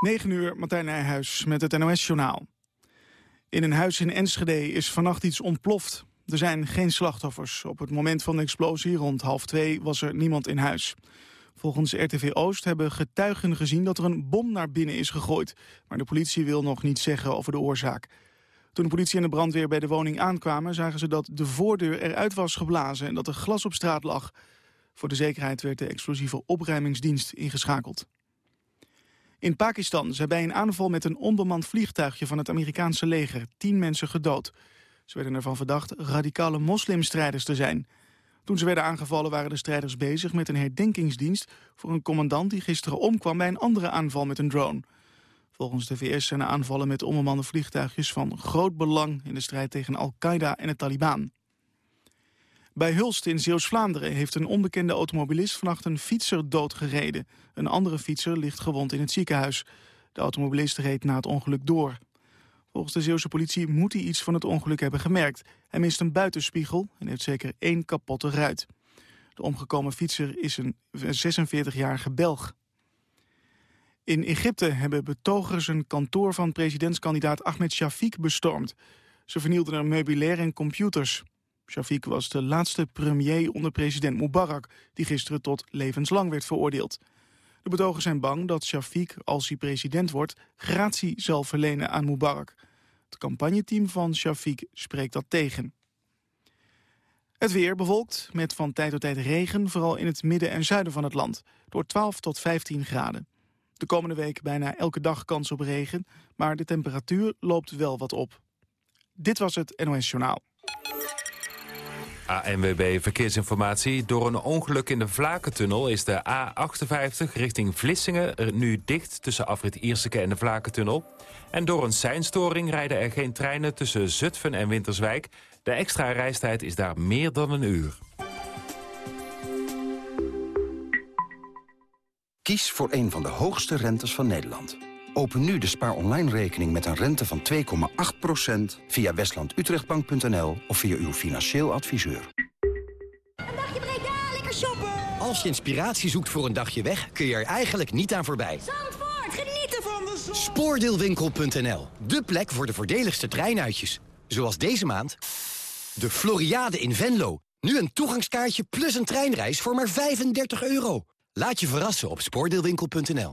9 uur, Martijn Nijhuis met het NOS-journaal. In een huis in Enschede is vannacht iets ontploft. Er zijn geen slachtoffers. Op het moment van de explosie rond half twee was er niemand in huis. Volgens RTV Oost hebben getuigen gezien dat er een bom naar binnen is gegooid. Maar de politie wil nog niets zeggen over de oorzaak. Toen de politie en de brandweer bij de woning aankwamen... zagen ze dat de voordeur eruit was geblazen en dat er glas op straat lag. Voor de zekerheid werd de explosieve opruimingsdienst ingeschakeld. In Pakistan zijn bij een aanval met een onbemand vliegtuigje van het Amerikaanse leger tien mensen gedood. Ze werden ervan verdacht radicale moslimstrijders te zijn. Toen ze werden aangevallen waren de strijders bezig met een herdenkingsdienst voor een commandant die gisteren omkwam bij een andere aanval met een drone. Volgens de VS zijn de aanvallen met onbemande vliegtuigjes van groot belang in de strijd tegen Al-Qaeda en de Taliban. Bij Hulst in Zeeuws-Vlaanderen heeft een onbekende automobilist vannacht een fietser doodgereden. Een andere fietser ligt gewond in het ziekenhuis. De automobilist reed na het ongeluk door. Volgens de Zeeuwse politie moet hij iets van het ongeluk hebben gemerkt. Hij mist een buitenspiegel en heeft zeker één kapotte ruit. De omgekomen fietser is een 46-jarige Belg. In Egypte hebben betogers een kantoor van presidentskandidaat Ahmed Shafiq bestormd. Ze vernielden er meubilair en computers. Shafiq was de laatste premier onder president Mubarak... die gisteren tot levenslang werd veroordeeld. De betogers zijn bang dat Shafiq, als hij president wordt... gratie zal verlenen aan Mubarak. Het campagneteam van Shafiq spreekt dat tegen. Het weer bewolkt met van tijd tot tijd regen... vooral in het midden en zuiden van het land. Door 12 tot 15 graden. De komende week bijna elke dag kans op regen... maar de temperatuur loopt wel wat op. Dit was het NOS Journaal. ANWB Verkeersinformatie. Door een ongeluk in de Vlakentunnel is de A58 richting Vlissingen nu dicht tussen afrit Ierseke en de Vlakentunnel. En door een seinstoring rijden er geen treinen tussen Zutphen en Winterswijk. De extra reistijd is daar meer dan een uur. Kies voor een van de hoogste rentes van Nederland. Open nu de spaar online rekening met een rente van 2,8% via westlandutrechtbank.nl of via uw financieel adviseur. Een dagje Breda, lekker shoppen! Als je inspiratie zoekt voor een dagje weg, kun je er eigenlijk niet aan voorbij. Zandvoort, genieten van de zon! Spoordeelwinkel.nl, de plek voor de voordeligste treinuitjes. Zoals deze maand de Floriade in Venlo. Nu een toegangskaartje plus een treinreis voor maar 35 euro. Laat je verrassen op spoordeelwinkel.nl.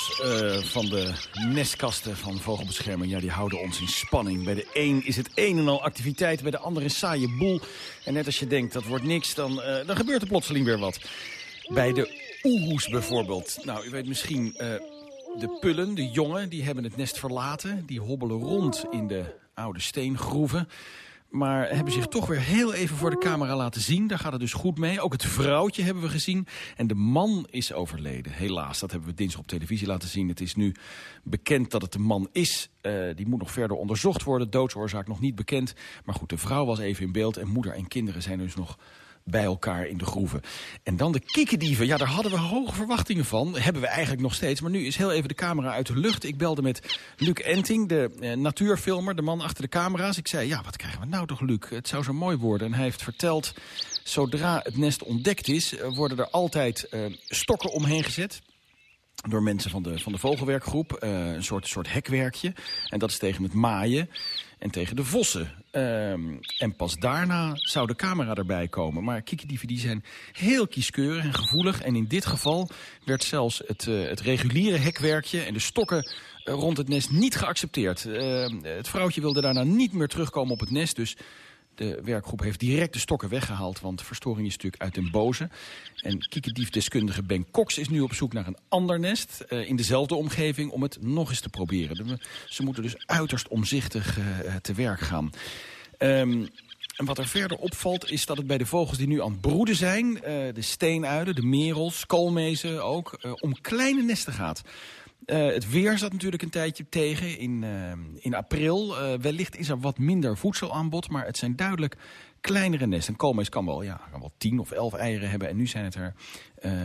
uh, van de nestkasten van vogelbescherming... Ja, die houden ons in spanning. Bij de een is het een en al activiteit, bij de ander een saaie boel. En net als je denkt, dat wordt niks, dan, uh, dan gebeurt er plotseling weer wat. Bij de oehoes bijvoorbeeld. Nou, u weet misschien... Uh, de pullen, de jongen, die hebben het nest verlaten. Die hobbelen rond in de oude steengroeven maar hebben zich toch weer heel even voor de camera laten zien. Daar gaat het dus goed mee. Ook het vrouwtje hebben we gezien. En de man is overleden. Helaas, dat hebben we dinsdag op televisie laten zien. Het is nu bekend dat het de man is. Uh, die moet nog verder onderzocht worden. Doodsoorzaak nog niet bekend. Maar goed, de vrouw was even in beeld. En moeder en kinderen zijn dus nog bij elkaar in de groeven. En dan de kiekendieven. Ja, daar hadden we hoge verwachtingen van. Hebben we eigenlijk nog steeds. Maar nu is heel even de camera uit de lucht. Ik belde met Luc Enting, de eh, natuurfilmer, de man achter de camera's. Ik zei, ja, wat krijgen we nou toch, Luc? Het zou zo mooi worden. En hij heeft verteld, zodra het nest ontdekt is... Eh, worden er altijd uh, stokken omheen gezet door mensen van de, van de vogelwerkgroep. Een soort, soort hekwerkje. En dat is tegen het maaien en tegen de vossen. Um, en pas daarna zou de camera erbij komen. Maar kiekendieven die zijn heel kieskeurig en gevoelig. En in dit geval werd zelfs het, uh, het reguliere hekwerkje en de stokken uh, rond het nest niet geaccepteerd. Uh, het vrouwtje wilde daarna niet meer terugkomen op het nest. Dus de werkgroep heeft direct de stokken weggehaald, want verstoring is natuurlijk uit den boze. En kiekendiefdeskundige Ben Cox is nu op zoek naar een ander nest uh, in dezelfde omgeving om het nog eens te proberen. Ze moeten dus uiterst omzichtig uh, te werk gaan. Um, en wat er verder opvalt is dat het bij de vogels die nu aan het broeden zijn... De steenuilen, de merels, koolmezen ook, om kleine nesten gaat. Het weer zat natuurlijk een tijdje tegen in, in april. wellicht is er wat minder voedselaanbod, maar het zijn duidelijk kleinere nesten. Een koolmees kan wel, ja, kan wel tien of elf eieren hebben. En nu zijn het er,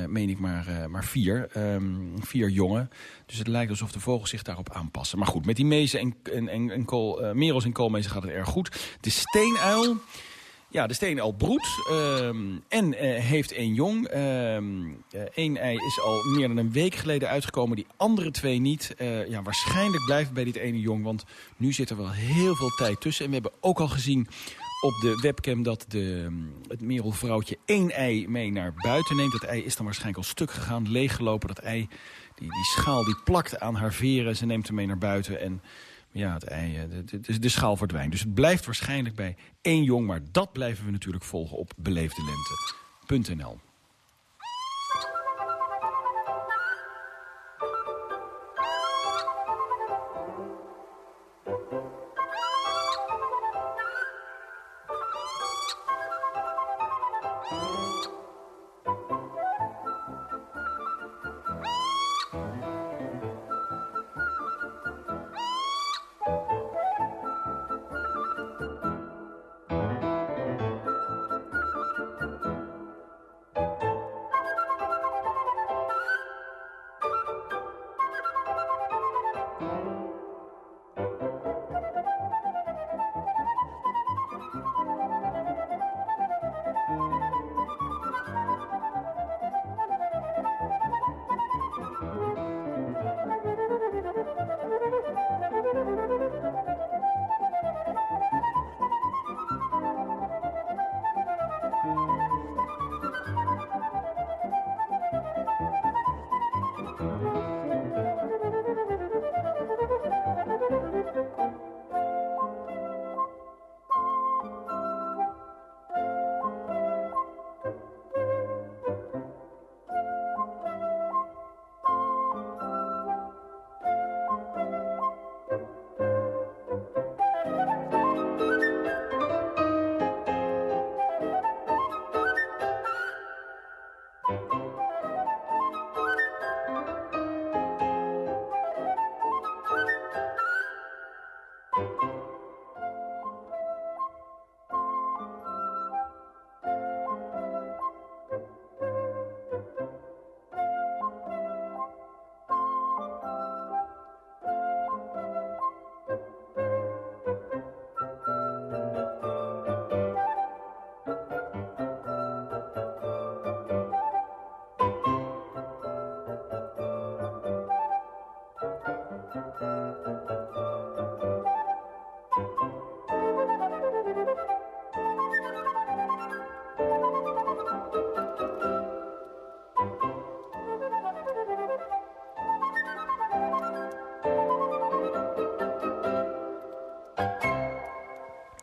meen ik, maar, maar vier. Um, vier jongen. Dus het lijkt alsof de vogels zich daarop aanpassen. Maar goed, met die mezen en, en, en, en kool, merels en koolmezen gaat het erg goed. De steenuil... Ja, de steenuil broedt um, en heeft één jong. Eén um, ei is al meer dan een week geleden uitgekomen. Die andere twee niet. ja, waarschijnlijk blijven bij dit ene jong. Want nu zit er wel heel veel tijd tussen. En we hebben ook al gezien op de webcam dat de, het merelvrouwtje één ei mee naar buiten neemt. Dat ei is dan waarschijnlijk al stuk gegaan, leeggelopen. Dat ei, die, die schaal die plakt aan haar veren. Ze neemt hem mee naar buiten en ja, het ei, eh, de, de, de schaal verdwijnt. Dus het blijft waarschijnlijk bij één jong. Maar dat blijven we natuurlijk volgen op beleefdelente.nl.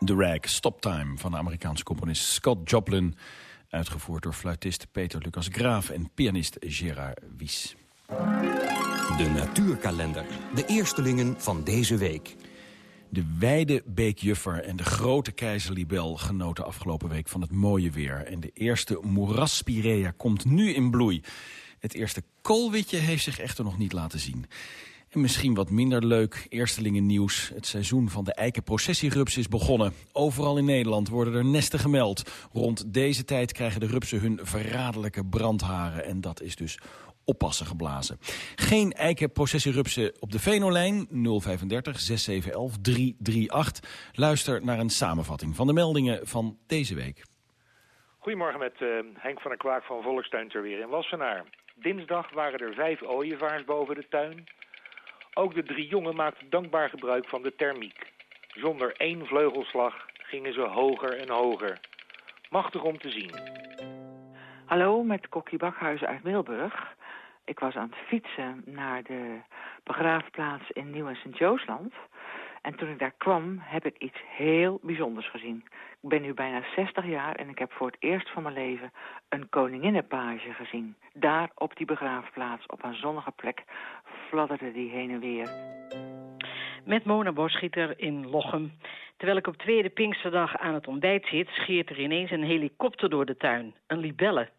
The Rag, Stop Time van de Amerikaanse componist Scott Joplin. Uitgevoerd door fluitist Peter Lucas Graaf en pianist Gerard Wies. De natuurkalender. De eerstelingen van deze week. De wijde beekjuffer en de grote keizerlibel genoten afgelopen week van het mooie weer. En de eerste moerasspirea komt nu in bloei. Het eerste koolwitje heeft zich echter nog niet laten zien. En misschien wat minder leuk, eerstelingen nieuws. Het seizoen van de eikenprocessierups is begonnen. Overal in Nederland worden er nesten gemeld. Rond deze tijd krijgen de rupsen hun verraderlijke brandharen. En dat is dus oppassen geblazen. Geen eikenprocessierupsen op de Venolijn 035 6711 338. Luister naar een samenvatting van de meldingen van deze week. Goedemorgen met uh, Henk van der Kwaak van Volkstuin ter weer in Wassenaar. Dinsdag waren er vijf ooievaars boven de tuin. Ook de drie jongen maakten dankbaar gebruik van de thermiek. Zonder één vleugelslag gingen ze hoger en hoger. Machtig om te zien. Hallo, met Kokkie Bakhuizen uit Middelburg. Ik was aan het fietsen naar de begraafplaats in Nieuw- en Sint-Joosland. En toen ik daar kwam, heb ik iets heel bijzonders gezien. Ik ben nu bijna 60 jaar en ik heb voor het eerst van mijn leven een koninginnenpage gezien. Daar op die begraafplaats, op een zonnige plek, fladderde die heen en weer. Met Mona Boschieter in Lochem. Terwijl ik op tweede Pinksterdag aan het ontbijt zit... scheert er ineens een helikopter door de tuin. Een libelle.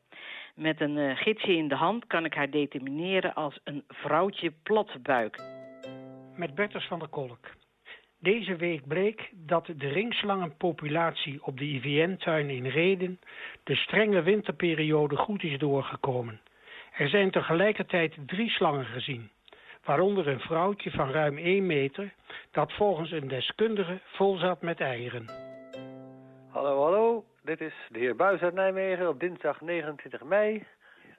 Met een uh, gidsje in de hand kan ik haar determineren als een vrouwtje plotbuik. Met Bertus van der Kolk. Deze week bleek dat de ringslangenpopulatie op de IVN-tuin in Reden de strenge winterperiode goed is doorgekomen. Er zijn tegelijkertijd drie slangen gezien, waaronder een vrouwtje van ruim 1 meter dat volgens een deskundige vol zat met eieren. Hallo, hallo. Dit is de heer Buis uit Nijmegen op dinsdag 29 mei.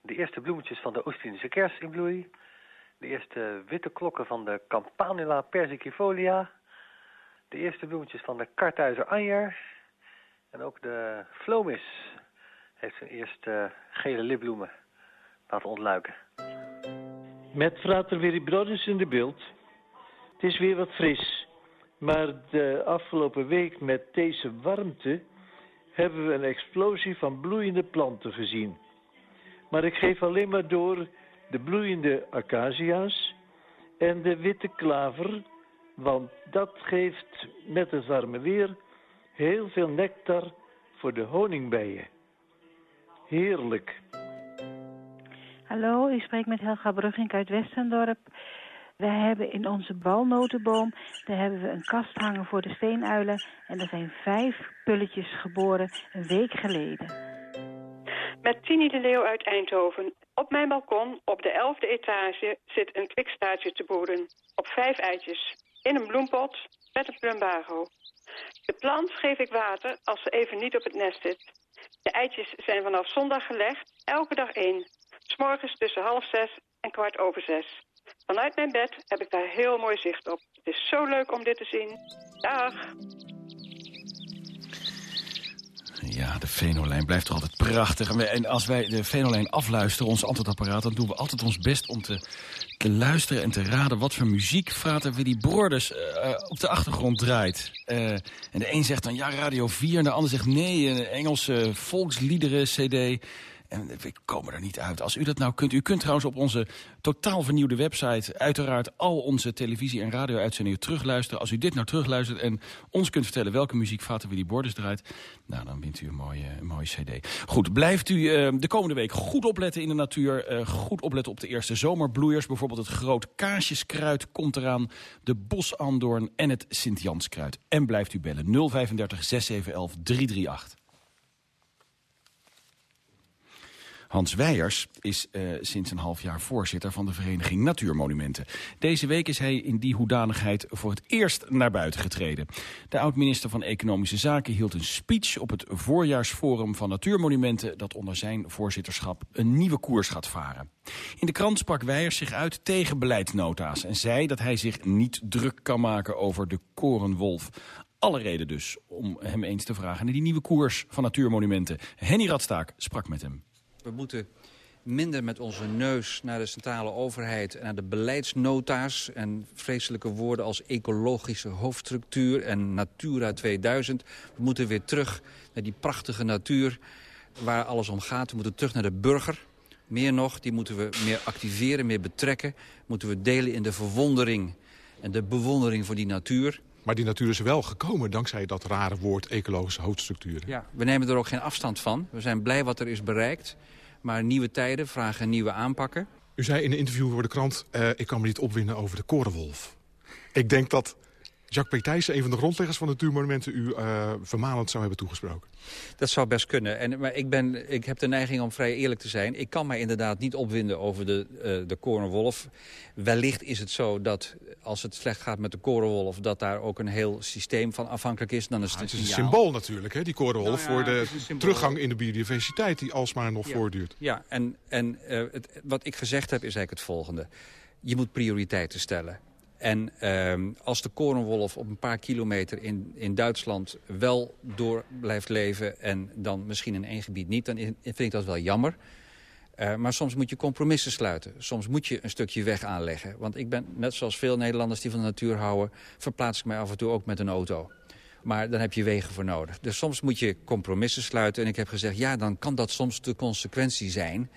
De eerste bloemetjes van de Oost-Indische kers in bloei. De eerste witte klokken van de Campanula persicifolia. De eerste bloemetjes van de Kartuizer anjer. En ook de Flomis heeft zijn eerste gele lipbloemen laten ontluiken. Met frater Willy Broders in de beeld. Het is weer wat fris. Maar de afgelopen week met deze warmte hebben we een explosie van bloeiende planten gezien. Maar ik geef alleen maar door de bloeiende acacia's en de witte klaver, want dat geeft met het warme weer heel veel nectar voor de honingbijen. Heerlijk. Hallo, ik spreek met Helga Brugging uit Westendorp. We hebben in onze balnotenboom, daar hebben we een kast hangen voor de steenuilen. En er zijn vijf pulletjes geboren een week geleden. Met Tini de Leeuw uit Eindhoven. Op mijn balkon, op de elfde etage, zit een kwikstaartje te boeren. Op vijf eitjes. In een bloempot met een plumbago. De plant geef ik water als ze even niet op het nest zit. De eitjes zijn vanaf zondag gelegd, elke dag één. S'morgens tussen half zes en kwart over zes. Vanuit mijn bed heb ik daar heel mooi zicht op. Het is zo leuk om dit te zien. Dag! Ja, de Venolijn blijft toch altijd prachtig. En als wij de Venolijn afluisteren, ons antwoordapparaat... dan doen we altijd ons best om te, te luisteren en te raden... wat voor muziek Frater Willy Borders uh, op de achtergrond draait. Uh, en de een zegt dan ja, Radio 4, en de ander zegt nee, een Engelse volksliederen cd... En we komen er niet uit. Als u dat nou kunt. U kunt trouwens op onze totaal vernieuwde website... uiteraard al onze televisie- en radio-uitzendingen terugluisteren. Als u dit nou terugluistert en ons kunt vertellen... welke muziek Vater Willy Borders draait... nou, dan wint u een mooie, mooie cd. Goed, blijft u uh, de komende week goed opletten in de natuur. Uh, goed opletten op de eerste zomerbloeiers. Bijvoorbeeld het groot kaasjeskruid komt eraan. De bosandoorn en het Sint-Janskruid. En blijft u bellen 035 6711 338. Hans Weijers is uh, sinds een half jaar voorzitter van de vereniging Natuurmonumenten. Deze week is hij in die hoedanigheid voor het eerst naar buiten getreden. De oud-minister van Economische Zaken hield een speech op het voorjaarsforum van Natuurmonumenten... dat onder zijn voorzitterschap een nieuwe koers gaat varen. In de krant sprak Weijers zich uit tegen beleidsnota's... en zei dat hij zich niet druk kan maken over de korenwolf alle reden dus om hem eens te vragen naar die nieuwe koers van Natuurmonumenten. Henny Radstaak sprak met hem. We moeten minder met onze neus naar de centrale overheid... en naar de beleidsnota's en vreselijke woorden als ecologische hoofdstructuur... en Natura 2000. We moeten weer terug naar die prachtige natuur waar alles om gaat. We moeten terug naar de burger. Meer nog, die moeten we meer activeren, meer betrekken. Moeten we delen in de verwondering en de bewondering voor die natuur... Maar die natuur is wel gekomen dankzij dat rare woord ecologische hoofdstructuren. Ja, we nemen er ook geen afstand van. We zijn blij wat er is bereikt. Maar nieuwe tijden vragen nieuwe aanpakken. U zei in een interview voor de krant... Uh, ik kan me niet opwinden over de korenwolf. Ik denk dat Jacques Petijsen, een van de grondleggers van de Natuurmonumenten... u uh, vermalend zou hebben toegesproken. Dat zou best kunnen. En, maar ik, ben, ik heb de neiging om vrij eerlijk te zijn. Ik kan mij inderdaad niet opwinden over de, uh, de korenwolf. Wellicht is het zo dat als het slecht gaat met de korenwolf... dat daar ook een heel systeem van afhankelijk is. Dan is het, ah, het is een symbool natuurlijk, hè, die korenwolf... Nou ja, voor de teruggang in de biodiversiteit die alsmaar nog ja. voortduurt. Ja, en, en uh, het, wat ik gezegd heb is eigenlijk het volgende. Je moet prioriteiten stellen. En uh, als de korenwolf op een paar kilometer in, in Duitsland wel door blijft leven... en dan misschien in één gebied niet, dan vind ik dat wel jammer. Uh, maar soms moet je compromissen sluiten. Soms moet je een stukje weg aanleggen. Want ik ben, net zoals veel Nederlanders die van de natuur houden... verplaats ik mij af en toe ook met een auto. Maar dan heb je wegen voor nodig. Dus soms moet je compromissen sluiten. En ik heb gezegd, ja, dan kan dat soms de consequentie zijn...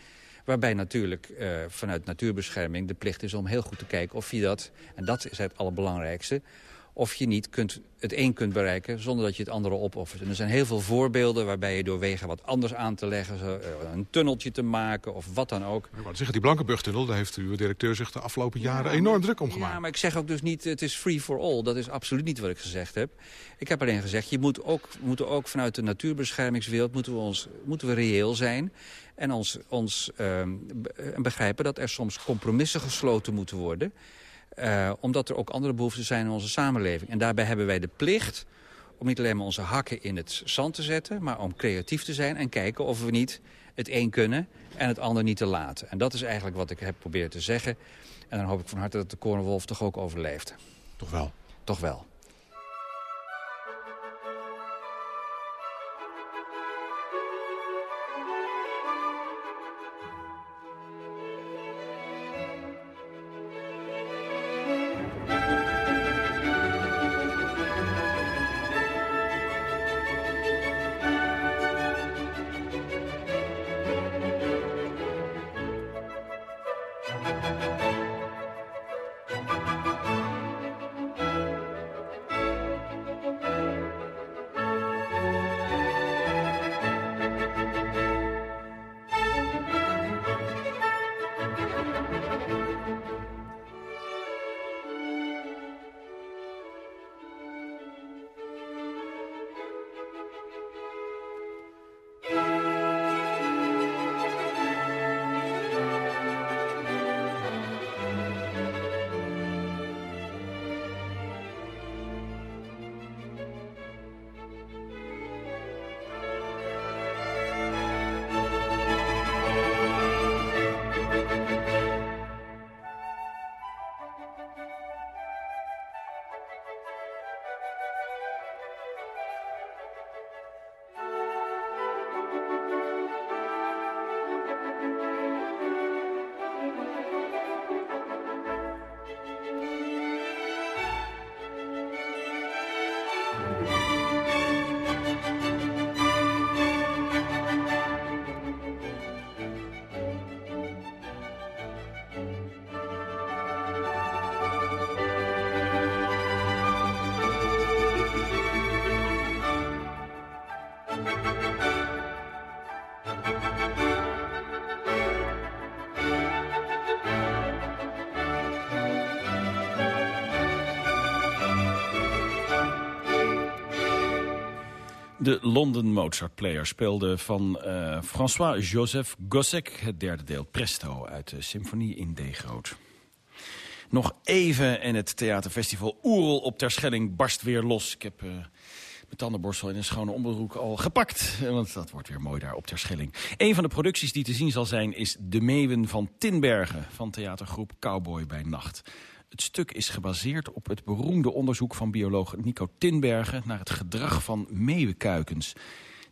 Waarbij natuurlijk uh, vanuit natuurbescherming de plicht is om heel goed te kijken of je dat... en dat is het allerbelangrijkste of je niet kunt, het een kunt bereiken zonder dat je het andere opoffert. En er zijn heel veel voorbeelden waarbij je door wegen wat anders aan te leggen... zo, eh, een tunneltje te maken of wat dan ook. Wou zeggen, die Blankenburg-tunnel, daar heeft uw directeur zich de afgelopen jaren enorm druk om gemaakt. Ja, maar ik zeg ook dus niet, het is free for all. Dat is absoluut niet wat ik gezegd heb. Ik heb alleen gezegd, je moet ook, we moeten ook vanuit de natuurbeschermingswereld... moeten we, ons, moeten we reëel zijn en ons, ons ehm, be- begrijpen dat er soms compromissen gesloten moeten worden... Uh, omdat er ook andere behoeften zijn in onze samenleving. En daarbij hebben wij de plicht om niet alleen maar onze hakken in het zand te zetten... maar om creatief te zijn en kijken of we niet het een kunnen en het ander niet te laten. En dat is eigenlijk wat ik heb proberen te zeggen. En dan hoop ik van harte dat de korenwolf toch ook overleeft. Toch wel? Toch wel. De London Mozart Player speelde van uh, François-Joseph Gossec... het derde deel Presto uit de Symfonie in D groot. Nog even en het theaterfestival Oerol op Terschelling barst weer los. Ik heb uh, mijn tandenborstel in een schone onderbroek al gepakt. Want dat wordt weer mooi daar op Terschelling. Een van de producties die te zien zal zijn is De Meeuwen van Tinbergen... van theatergroep Cowboy bij Nacht. Het stuk is gebaseerd op het beroemde onderzoek van bioloog Nico Tinbergen... naar het gedrag van meeuwenkuikens.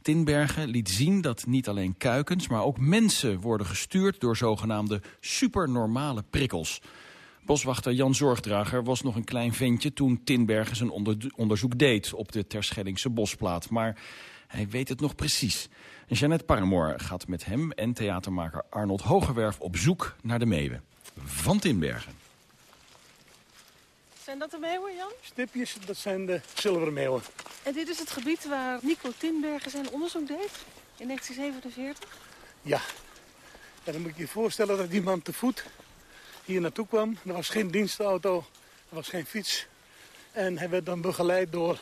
Tinbergen liet zien dat niet alleen kuikens, maar ook mensen worden gestuurd... door zogenaamde supernormale prikkels. Boswachter Jan Zorgdrager was nog een klein ventje toen Tinbergen zijn onder onderzoek deed... op de Terschellingse bosplaat, maar hij weet het nog precies. Jeannette Paramoor gaat met hem en theatermaker Arnold Hogewerf op zoek naar de meeuwen. Van Tinbergen. Zijn dat de meeuwen, Jan? Stipjes, dat zijn de zilveren meeuwen. En dit is het gebied waar Nico Tinbergen zijn onderzoek deed in 1947? Ja. En dan moet je je voorstellen dat die man te voet hier naartoe kwam. Er was geen dienstauto, er was geen fiets. En hij werd dan begeleid door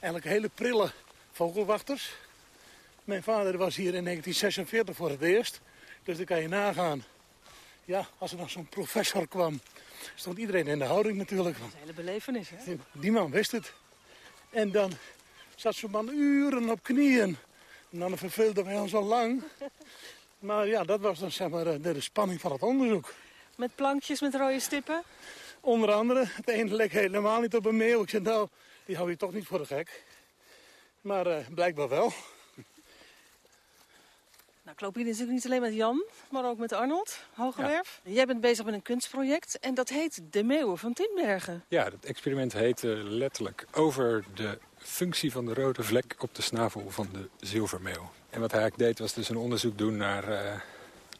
eigenlijk hele prille vogelwachters. Mijn vader was hier in 1946 voor het eerst. Dus dan kan je nagaan. Ja, als er dan zo'n professor kwam stond iedereen in de houding natuurlijk. Dat is een hele belevenis, hè? Die man wist het. En dan zat zo'n man uren op knieën. En dan verveelden wij ons al lang. Maar ja, dat was dan zeg maar de, de spanning van het onderzoek. Met plankjes met rode stippen? Onder andere. Het ene leek helemaal niet op een meeuw. Ik zei, nou, die hou je toch niet voor de gek. Maar uh, blijkbaar wel. Nou, ik loop hier natuurlijk niet alleen met Jan, maar ook met Arnold Hogewerf. Ja. Jij bent bezig met een kunstproject en dat heet De Meeuwen van Tinbergen. Ja, dat experiment heette letterlijk over de functie van de rode vlek op de snavel van de zilvermeeuw. En wat hij eigenlijk deed was dus een onderzoek doen naar uh,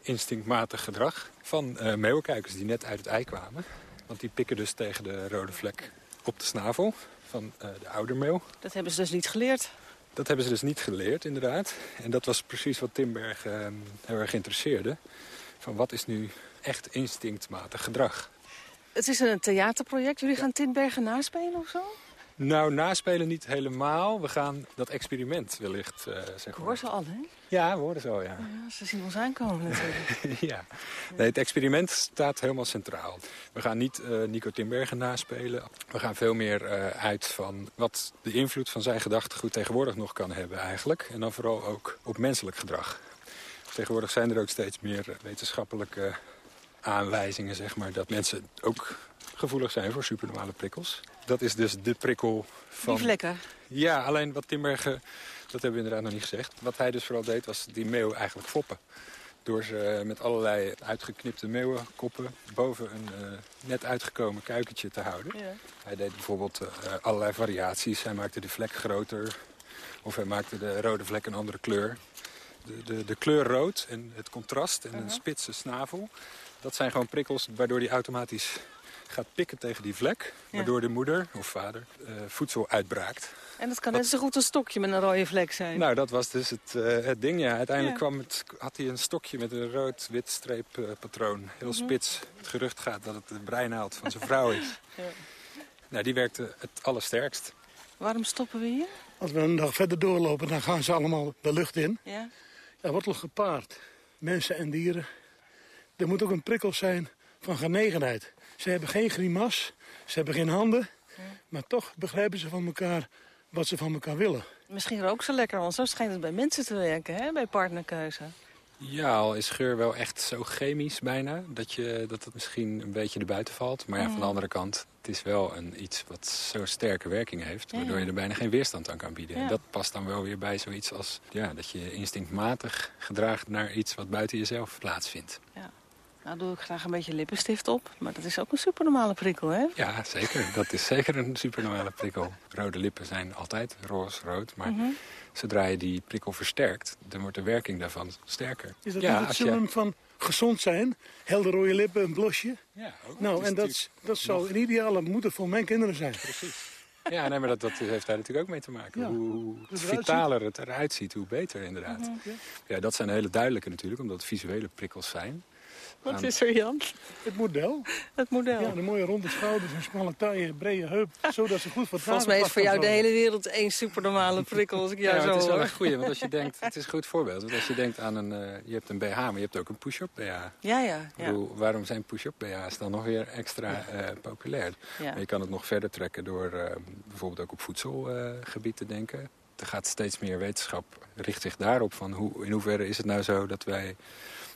instinctmatig gedrag van uh, meeuwenkuikers die net uit het ei kwamen. Want die pikken dus tegen de rode vlek op de snavel van uh, de oudermeeuw. Dat hebben ze dus niet geleerd? Dat hebben ze dus niet geleerd, inderdaad. En dat was precies wat Timberg uh, heel erg interesseerde. Van wat is nu echt instinctmatig gedrag? Het is een theaterproject. Jullie gaan Tinbergen naspelen of zo? Nou, naspelen niet helemaal. We gaan dat experiment wellicht... Uh, zeg Ik hoor ze al, hè? Ja, we horen zo, ja. ja ze zien ons aankomen natuurlijk. ja. Nee, het experiment staat helemaal centraal. We gaan niet uh, Nico Timbergen naspelen. We gaan veel meer uh, uit van wat de invloed van zijn gedachtegoed tegenwoordig nog kan hebben eigenlijk. En dan vooral ook op menselijk gedrag. Tegenwoordig zijn er ook steeds meer wetenschappelijke aanwijzingen, zeg maar, dat mensen ook gevoelig zijn voor supernormale prikkels. Dat is dus de prikkel van... Die vlekken? Ja, alleen wat Timbergen, dat hebben we inderdaad nog niet gezegd. Wat hij dus vooral deed, was die meeuw eigenlijk foppen. Door ze met allerlei uitgeknipte meeuwenkoppen boven een uh, net uitgekomen kuikentje te houden. Ja. Hij deed bijvoorbeeld uh, allerlei variaties. Hij maakte de vlek groter. Of hij maakte de rode vlek een andere kleur. De, de, de kleur rood en het contrast en uh -huh. een spitse snavel. Dat zijn gewoon prikkels waardoor hij automatisch gaat pikken tegen die vlek. Ja. Waardoor de moeder of vader uh, voedsel uitbraakt. En dat kan net zo goed een stokje met een rode vlek zijn. Nou, dat was dus het, uh, het ding, ja. Uiteindelijk ja. Kwam het, had hij een stokje met een rood-wit streeppatroon. Uh, Heel mm -hmm. spits. Het gerucht gaat dat het de breinaald van zijn vrouw is. ja. Nou, die werkte het allersterkst. Waarom stoppen we hier? Als we een dag verder doorlopen, dan gaan ze allemaal de lucht in. Ja. Er wordt al gepaard. Mensen en dieren. Er moet ook een prikkel zijn van genegenheid. Ze hebben geen grimas, ze hebben geen handen. Maar toch begrijpen ze van elkaar wat ze van elkaar willen. Misschien ook zo lekker, want zo schijnt het bij mensen te werken, hè? bij partnerkeuze. Ja, al is geur wel echt zo chemisch bijna, dat, je, dat het misschien een beetje erbuiten valt. Maar ja, van de andere kant, het is wel een, iets wat zo'n sterke werking heeft... Waardoor je er bijna geen weerstand aan kan bieden. Ja. En dat past dan wel weer bij zoiets als ja, dat je instinctmatig gedraagt naar iets wat buiten jezelf plaatsvindt. Ja. Nou doe ik graag een beetje lippenstift op, maar dat is ook een supernormale prikkel, hè? Ja, zeker. Dat is zeker een supernormale prikkel. Rode lippen zijn altijd roze-rood, maar mm -hmm. zodra je die prikkel versterkt, dan wordt de werking daarvan sterker. Is dat ja, niet het je... van gezond zijn? Helder rode lippen, een blosje? Ja, ook. Nou, en dat, dat zou nog... een ideale moeder voor mijn kinderen zijn. Precies. Ja, nee, maar dat, dat heeft daar natuurlijk ook mee te maken. Ja. Hoe vitaler het eruit ziet, hoe beter inderdaad. Mm -hmm. Ja, dat zijn hele duidelijke natuurlijk, omdat het visuele prikkels zijn. Wat is er, Jan? Het model. Het model. Ja, de mooie ronde schouders en smalle taille, brede heup. Zodat ze goed voor het Volgens mij is voor jou de hele wereld één supernormale prikkel. Als ik jou ja, zo het is wel een goeie, want als je denkt, het is een goed voorbeeld. Want als je denkt aan een, uh, je hebt een BH, maar je hebt ook een push-up BH. Ja, ja. ja. Bedoel, waarom zijn push-up BH's dan nog weer extra uh, populair? Ja. Maar je kan het nog verder trekken door uh, bijvoorbeeld ook op voedselgebied te denken. Er gaat steeds meer wetenschap richt zich daarop van hoe, in hoeverre is het nou zo dat wij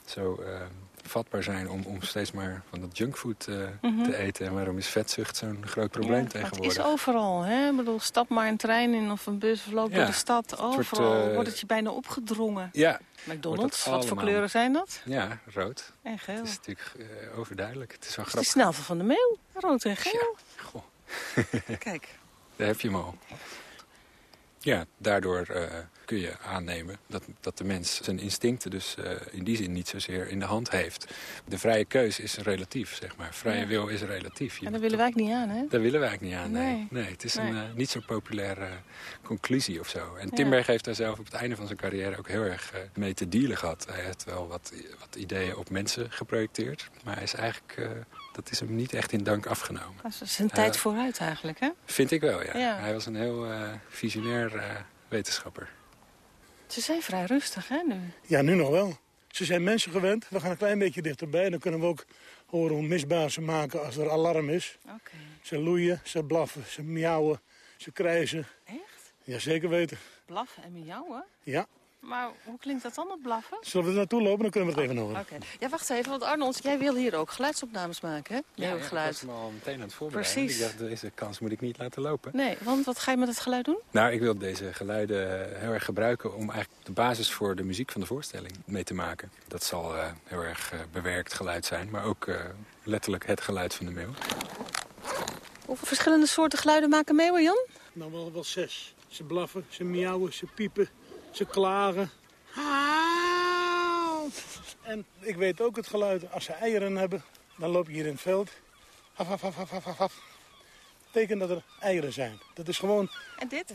zo vatbaar zijn om, om steeds maar van dat junkfood uh, mm -hmm. te eten. En waarom is vetzucht zo'n groot probleem ja, tegenwoordig? Het is overal, hè? Ik bedoel, stap maar een trein in of een bus of loop ja, door de stad. Overal wordt, uh, wordt, het je bijna opgedrongen. Ja. McDonald's, wat voor kleuren zijn dat? Ja, rood. En geel. Het is natuurlijk uh, overduidelijk. Het is wel het grappig. is de van de meeuw, rood en geel. Ja. Goh. Kijk. Daar heb je hem al. Ja, daardoor uh, kun je aannemen dat, dat de mens zijn instincten dus uh, in die zin niet zozeer in de hand heeft. De vrije keus is relatief, zeg maar. Vrije ja. wil is relatief. Je en daar willen wij niet aan, hè? Daar willen wij niet aan, nee. Nee, nee het is nee. een uh, niet zo populaire conclusie of zo. En Timberg ja. heeft daar zelf op het einde van zijn carrière ook heel erg mee te dealen gehad. Hij heeft wel wat, wat ideeën op mensen geprojecteerd. Maar hij is eigenlijk dat is hem niet echt in dank afgenomen. Dat is een tijd uh, vooruit eigenlijk, hè? Vind ik wel, ja. ja. Hij was een heel uh, visionair uh, wetenschapper. Ze zijn vrij rustig, hè, nu? Ja, nu nog wel. Ze zijn mensen gewend. We gaan een klein beetje dichterbij. Dan kunnen we ook horen hoe misbaar ze maken als er alarm is. Okay. Ze loeien, ze blaffen, ze miauwen, ze krijzen. Echt? Ja, zeker weten. Blaffen en miauwen? Ja. Maar hoe klinkt dat dan, het blaffen? Zullen we er naartoe lopen? Dan kunnen we het even horen. Oké. Okay. Ja, wacht even, want Arnold, jij wil hier ook geluidsopnames maken, hè? Ja, geluid. ik was me al meteen aan het voorbereiden. Precies. Ik dacht, deze kans moet ik niet laten lopen. Nee, want wat ga je met het geluid doen? Nou, ik wil deze geluiden heel erg gebruiken om eigenlijk de basis voor de muziek van de voorstelling mee te maken. Dat zal uh, heel erg uh, bewerkt geluid zijn, maar ook uh, letterlijk het geluid van de meeuw. Hoeveel verschillende soorten geluiden maken meeuwen, Jan? Nou, wel, wel zes. Ze blaffen, ze miauwen, ze piepen, ze klagen. En ik weet ook het geluid, als ze eieren hebben, dan loop je hier in het veld. Haf, haf, haf, haf, haf, haf. betekent dat er eieren zijn. Dat is gewoon, En dit?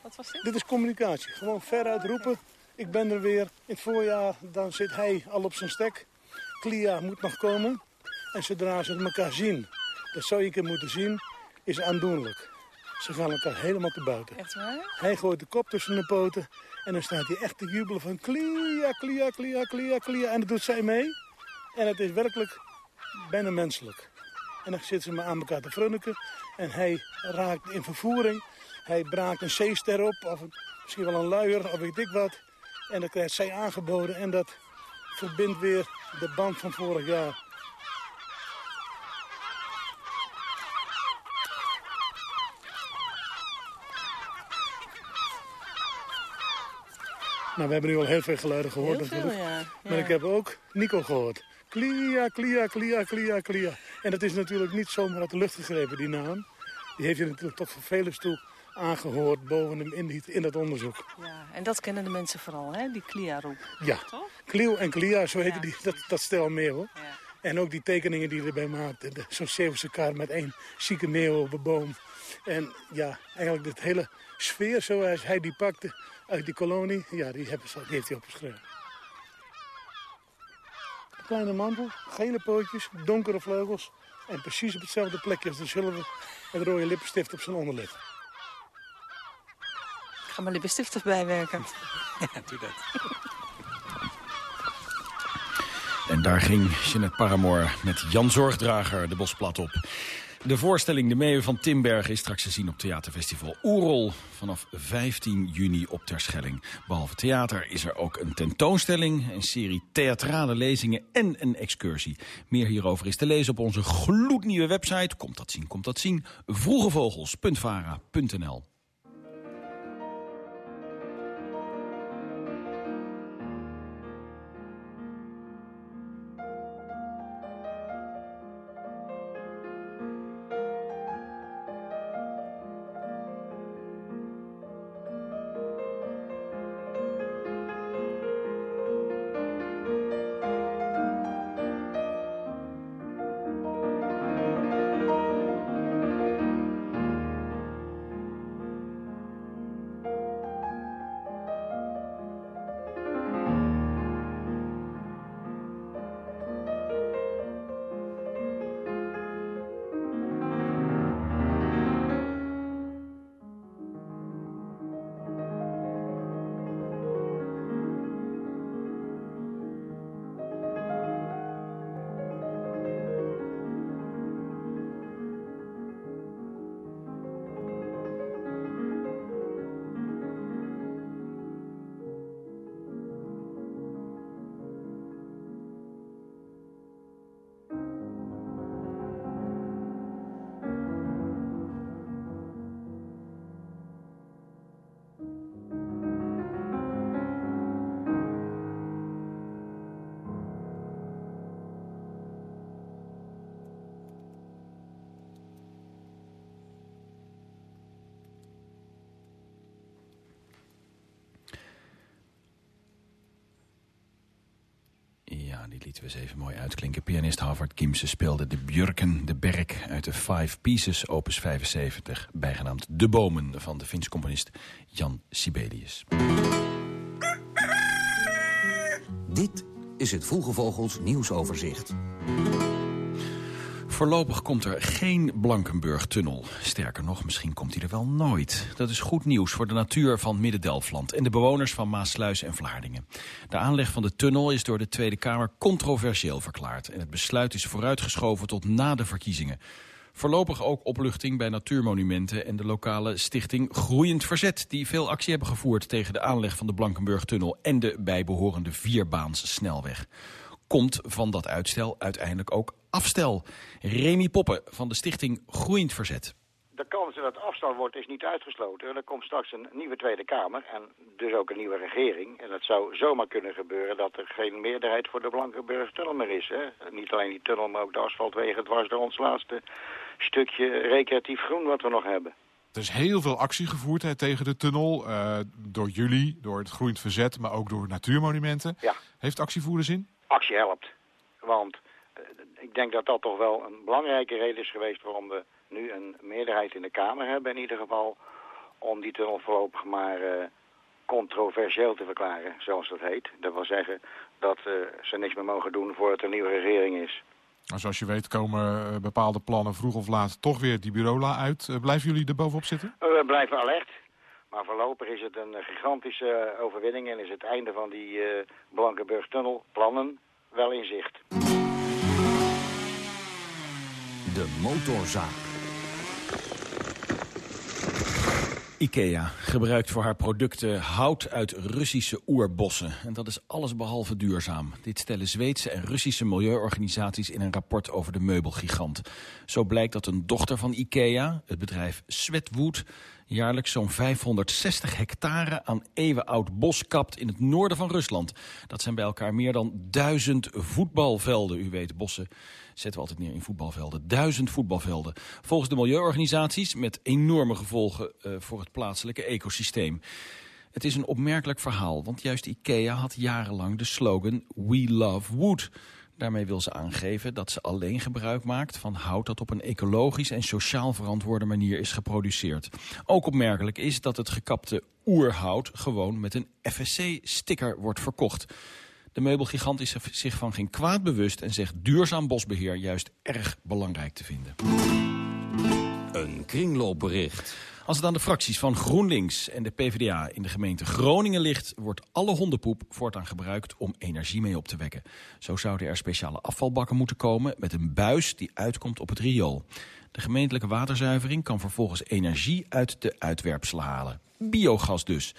Wat was dit? dit is communicatie. Gewoon veruit roepen, ik ben er weer. In het voorjaar, dan zit hij al op zijn stek. Klia moet nog komen. En zodra ze elkaar zien, dat zou je keer moeten zien, is aandoenlijk. Ze gaan elkaar helemaal te buiten. Echt waar? Hij gooit de kop tussen de poten en dan staat hij echt te jubelen van klia, klia, klia, klia, klia. En dat doet zij mee. En het is werkelijk bijna menselijk. En dan zitten ze maar aan elkaar te frunniken. En hij raakt in vervoering. Hij braakt een zeester op, of misschien wel een luier, of weet ik wat. En dan krijgt zij aangeboden en dat verbindt weer de band van vorig jaar. Nou, we hebben nu al heel veel geluiden gehoord Heel veel, ja. Maar Ja. ik heb ook Nico gehoord. Klia, klia, klia, klia, klia. En dat is natuurlijk niet zomaar uit de lucht gegrepen, die naam. Die heeft je natuurlijk tot vervelens toe aangehoord boven hem in, die, in dat onderzoek. Ja, en dat kennen de mensen vooral, hè? Die Klia-roep. Ja, Toch? Clio en Klia, zo heette die, dat, dat stel meeuwen. En ook die tekeningen die erbij maakten. de- Zo'n Zeeuwse kar met één zieke meeuw op een boom. En ja, eigenlijk de hele sfeer zoals hij die pakte uit die kolonie, ja, die, hebben ze, die heeft hij opgeschreven. Een kleine mantel, gele pootjes, donkere vleugels en precies op hetzelfde plekje als de zilver met rode lippenstift op zijn onderlip. Ik ga mijn lippenstift erbij werken. Ja, doe dat. En daar ging Jeanette Paramoor met Jan Zorgdrager de bosplat op. De voorstelling De Meeuwen van Timberg is straks te zien op theaterfestival Oerol vanaf 15 juni op Terschelling. Behalve theater is er ook een tentoonstelling, een serie theatrale lezingen en een excursie. Meer hierover is te lezen op onze gloednieuwe website. Komt dat zien, komt dat zien. vroegevogels.vara.nl die lieten we eens even mooi uitklinken. Pianist Havard Kiemse speelde de Björken de Berk uit de Five Pieces, opus 75, bijgenaamd De Bomen van de Fins componist Jan Sibelius. Dit is het Vroege Vogels nieuwsoverzicht. Voorlopig komt er geen Blankenburg-tunnel. Sterker nog, misschien komt hij er wel nooit. Dat is goed nieuws voor de natuur van Midden-Delfland... en de bewoners van Maasluis en Vlaardingen. De aanleg van de tunnel is door de Tweede Kamer controversieel verklaard... en het besluit is vooruitgeschoven tot na de verkiezingen. Voorlopig ook opluchting bij natuurmonumenten en de lokale stichting Groeiend Verzet... die veel actie hebben gevoerd tegen de aanleg van de Blankenburg-tunnel... en de bijbehorende vierbaans snelweg komt van dat uitstel uiteindelijk ook afstel. Remy Poppen van de stichting Groeiend Verzet. De kans dat het afstand wordt is niet uitgesloten. Er komt straks een nieuwe Tweede Kamer en dus ook een nieuwe regering. En het zou zomaar kunnen gebeuren dat er geen meerderheid voor de Blankenburg-tunnel meer is. Hè? Niet alleen die tunnel, maar ook de asfaltwegen dwars door ons laatste stukje recreatief groen wat we nog hebben. Er is heel veel actie gevoerd hè, tegen de tunnel. eh, door jullie, door het Groeiend Verzet, maar ook door natuurmonumenten. Ja. Heeft actievoeren zin? Actie helpt. Want ik denk dat dat toch wel een belangrijke reden is geweest waarom we nu een meerderheid in de Kamer hebben in ieder geval... om die tunnel voorlopig maar uh, controversieel te verklaren, zoals dat heet. Dat wil zeggen dat uh, ze niks meer mogen doen voordat er een nieuwe regering is. Nou, zoals je weet komen bepaalde plannen vroeg of laat toch weer die bureaula uit. blijven jullie er bovenop zitten? We blijven alert. Maar voorlopig is het een gigantische overwinning en is het einde van die uh, Blankenburg-tunnel plannen wel in zicht. De motorzaak. IKEA gebruikt voor haar producten hout uit Russische oerbossen. En dat is allesbehalve duurzaam. Dit stellen Zweedse en Russische milieuorganisaties in een rapport over de meubelgigant. Zo blijkt dat een dochter van IKEA, het bedrijf Sweatwood jaarlijks zo'n 560 hectare aan eeuwenoud bos kapt in het noorden van Rusland. Dat zijn bij elkaar meer dan duizend voetbalvelden. U weet, bossen zetten we altijd neer in voetbalvelden. Duizend voetbalvelden. Volgens de milieuorganisaties met enorme gevolgen uh, voor het plaatselijke ecosysteem. Het is een opmerkelijk verhaal, want juist IKEA had jarenlang de slogan We Love Wood. Daarmee wil ze aangeven dat ze alleen gebruik maakt van hout dat op een ecologisch en sociaal verantwoorde manier is geproduceerd. Ook opmerkelijk is dat het gekapte oerhout gewoon met een FSC-sticker wordt verkocht. De meubelgigant is zich van geen kwaad bewust en zegt duurzaam bosbeheer juist erg belangrijk te vinden. Een kringloopbericht. Als het aan de fracties van GroenLinks en de PvdA in de gemeente Groningen ligt... wordt alle hondenpoep voortaan gebruikt om energie mee op te wekken. Zo zouden er speciale afvalbakken moeten komen met een buis die uitkomt op het riool. De gemeentelijke waterzuivering kan vervolgens energie uit de uitwerpselen halen. Biogas dus.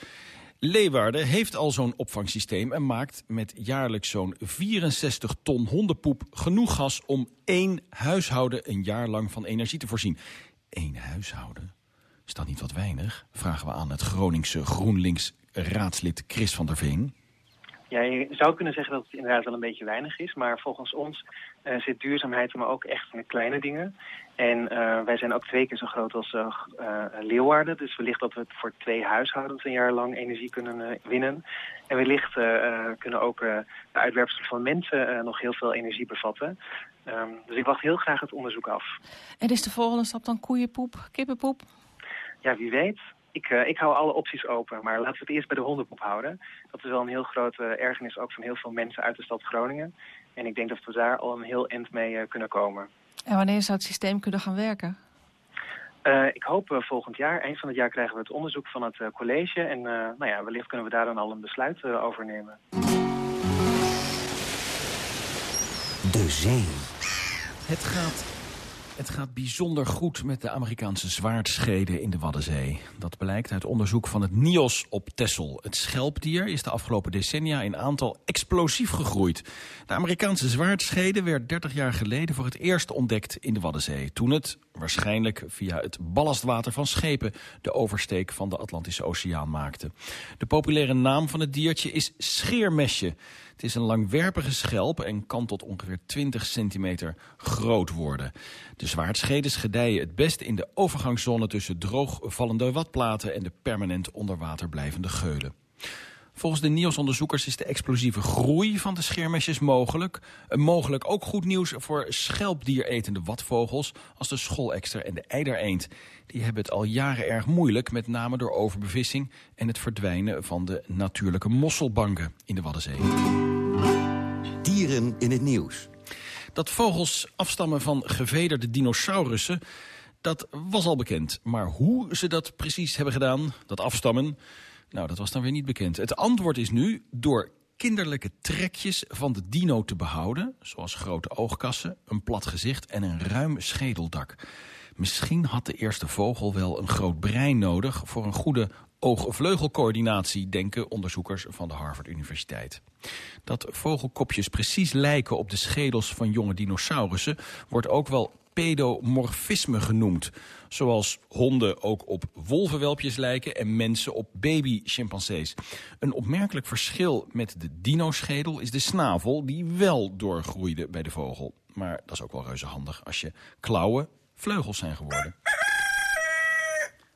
Leeuwarden heeft al zo'n opvangsysteem en maakt met jaarlijks zo'n 64 ton hondenpoep genoeg gas om één huishouden een jaar lang van energie te voorzien. Eén huishouden? Is dat niet wat weinig? Vragen we aan het Groningse GroenLinks raadslid Chris van der Veen. Ja, je zou kunnen zeggen dat het inderdaad wel een beetje weinig is. Maar volgens ons uh, zit duurzaamheid maar ook echt in de kleine dingen. En uh, wij zijn ook twee keer zo groot als uh, Leeuwarden. Dus wellicht dat we het voor twee huishoudens een jaar lang energie kunnen winnen. En wellicht kunnen ook de uitwerpselen van mensen nog heel veel energie bevatten. Um, dus ik wacht heel graag het onderzoek af. En is de volgende stap dan koeienpoep, kippenpoep? Ja, wie weet. Ik, ik hou alle opties open, maar laten we het eerst bij de hondenpoep houden. Dat is wel een heel grote ergernis ook van heel veel mensen uit de stad Groningen. En ik denk dat we daar al een heel eind mee uh, kunnen komen. En wanneer zou het systeem kunnen gaan werken? Uh, ik hoop volgend jaar. Eind van het jaar krijgen we het onderzoek van het college. En nou ja, wellicht kunnen we daar dan al een besluit over nemen. De zee. Het gaat het gaat bijzonder goed met de Amerikaanse zwaardscheden in de Waddenzee. Dat blijkt uit onderzoek van het NIOS op Texel. Het schelpdier is de afgelopen decennia in aantal explosief gegroeid. De Amerikaanse zwaardschede werd 30 jaar geleden voor het eerst ontdekt in de Waddenzee. Toen het, waarschijnlijk via het ballastwater van schepen, de oversteek van de Atlantische Oceaan maakte. De populaire naam van het diertje is scheermesje. Het is een langwerpige schelp en kan tot ongeveer 20 centimeter groot worden. De zwaardschedes gedijen het best in de overgangszone tussen droogvallende watplaten en de permanent onder water blijvende geulen. Volgens de NIOS-onderzoekers is de explosieve groei van de scheermesjes mogelijk. Mogelijk ook goed nieuws voor schelpdieretende watvogels als de scholekster en de eidereend. Die hebben het al jaren erg moeilijk, met name door overbevissing en het verdwijnen van de natuurlijke mosselbanken in de Waddenzee. Dieren in het nieuws. Dat vogels afstammen van gevederde dinosaurussen, dat was al bekend. Maar hoe ze dat precies hebben gedaan, dat afstammen... Nou, dat was dan weer niet bekend. Het antwoord is nu door kinderlijke trekjes van de dino te behouden... zoals grote oogkassen, een plat gezicht en een ruim schedeldak. Misschien had de eerste vogel wel een groot brein nodig... voor een goede oog-vleugelcoördinatie, denken onderzoekers van de Harvard Universiteit. Dat vogelkopjes precies lijken op de schedels van jonge dinosaurussen... wordt ook wel pedomorfisme genoemd. Zoals honden ook op wolvenwelpjes lijken en mensen op baby-chimpansees. Een opmerkelijk verschil met de dino-schedel is de snavel die wel doorgroeide bij de vogel. Maar dat is ook wel reuze handig als je klauwen vleugels zijn geworden.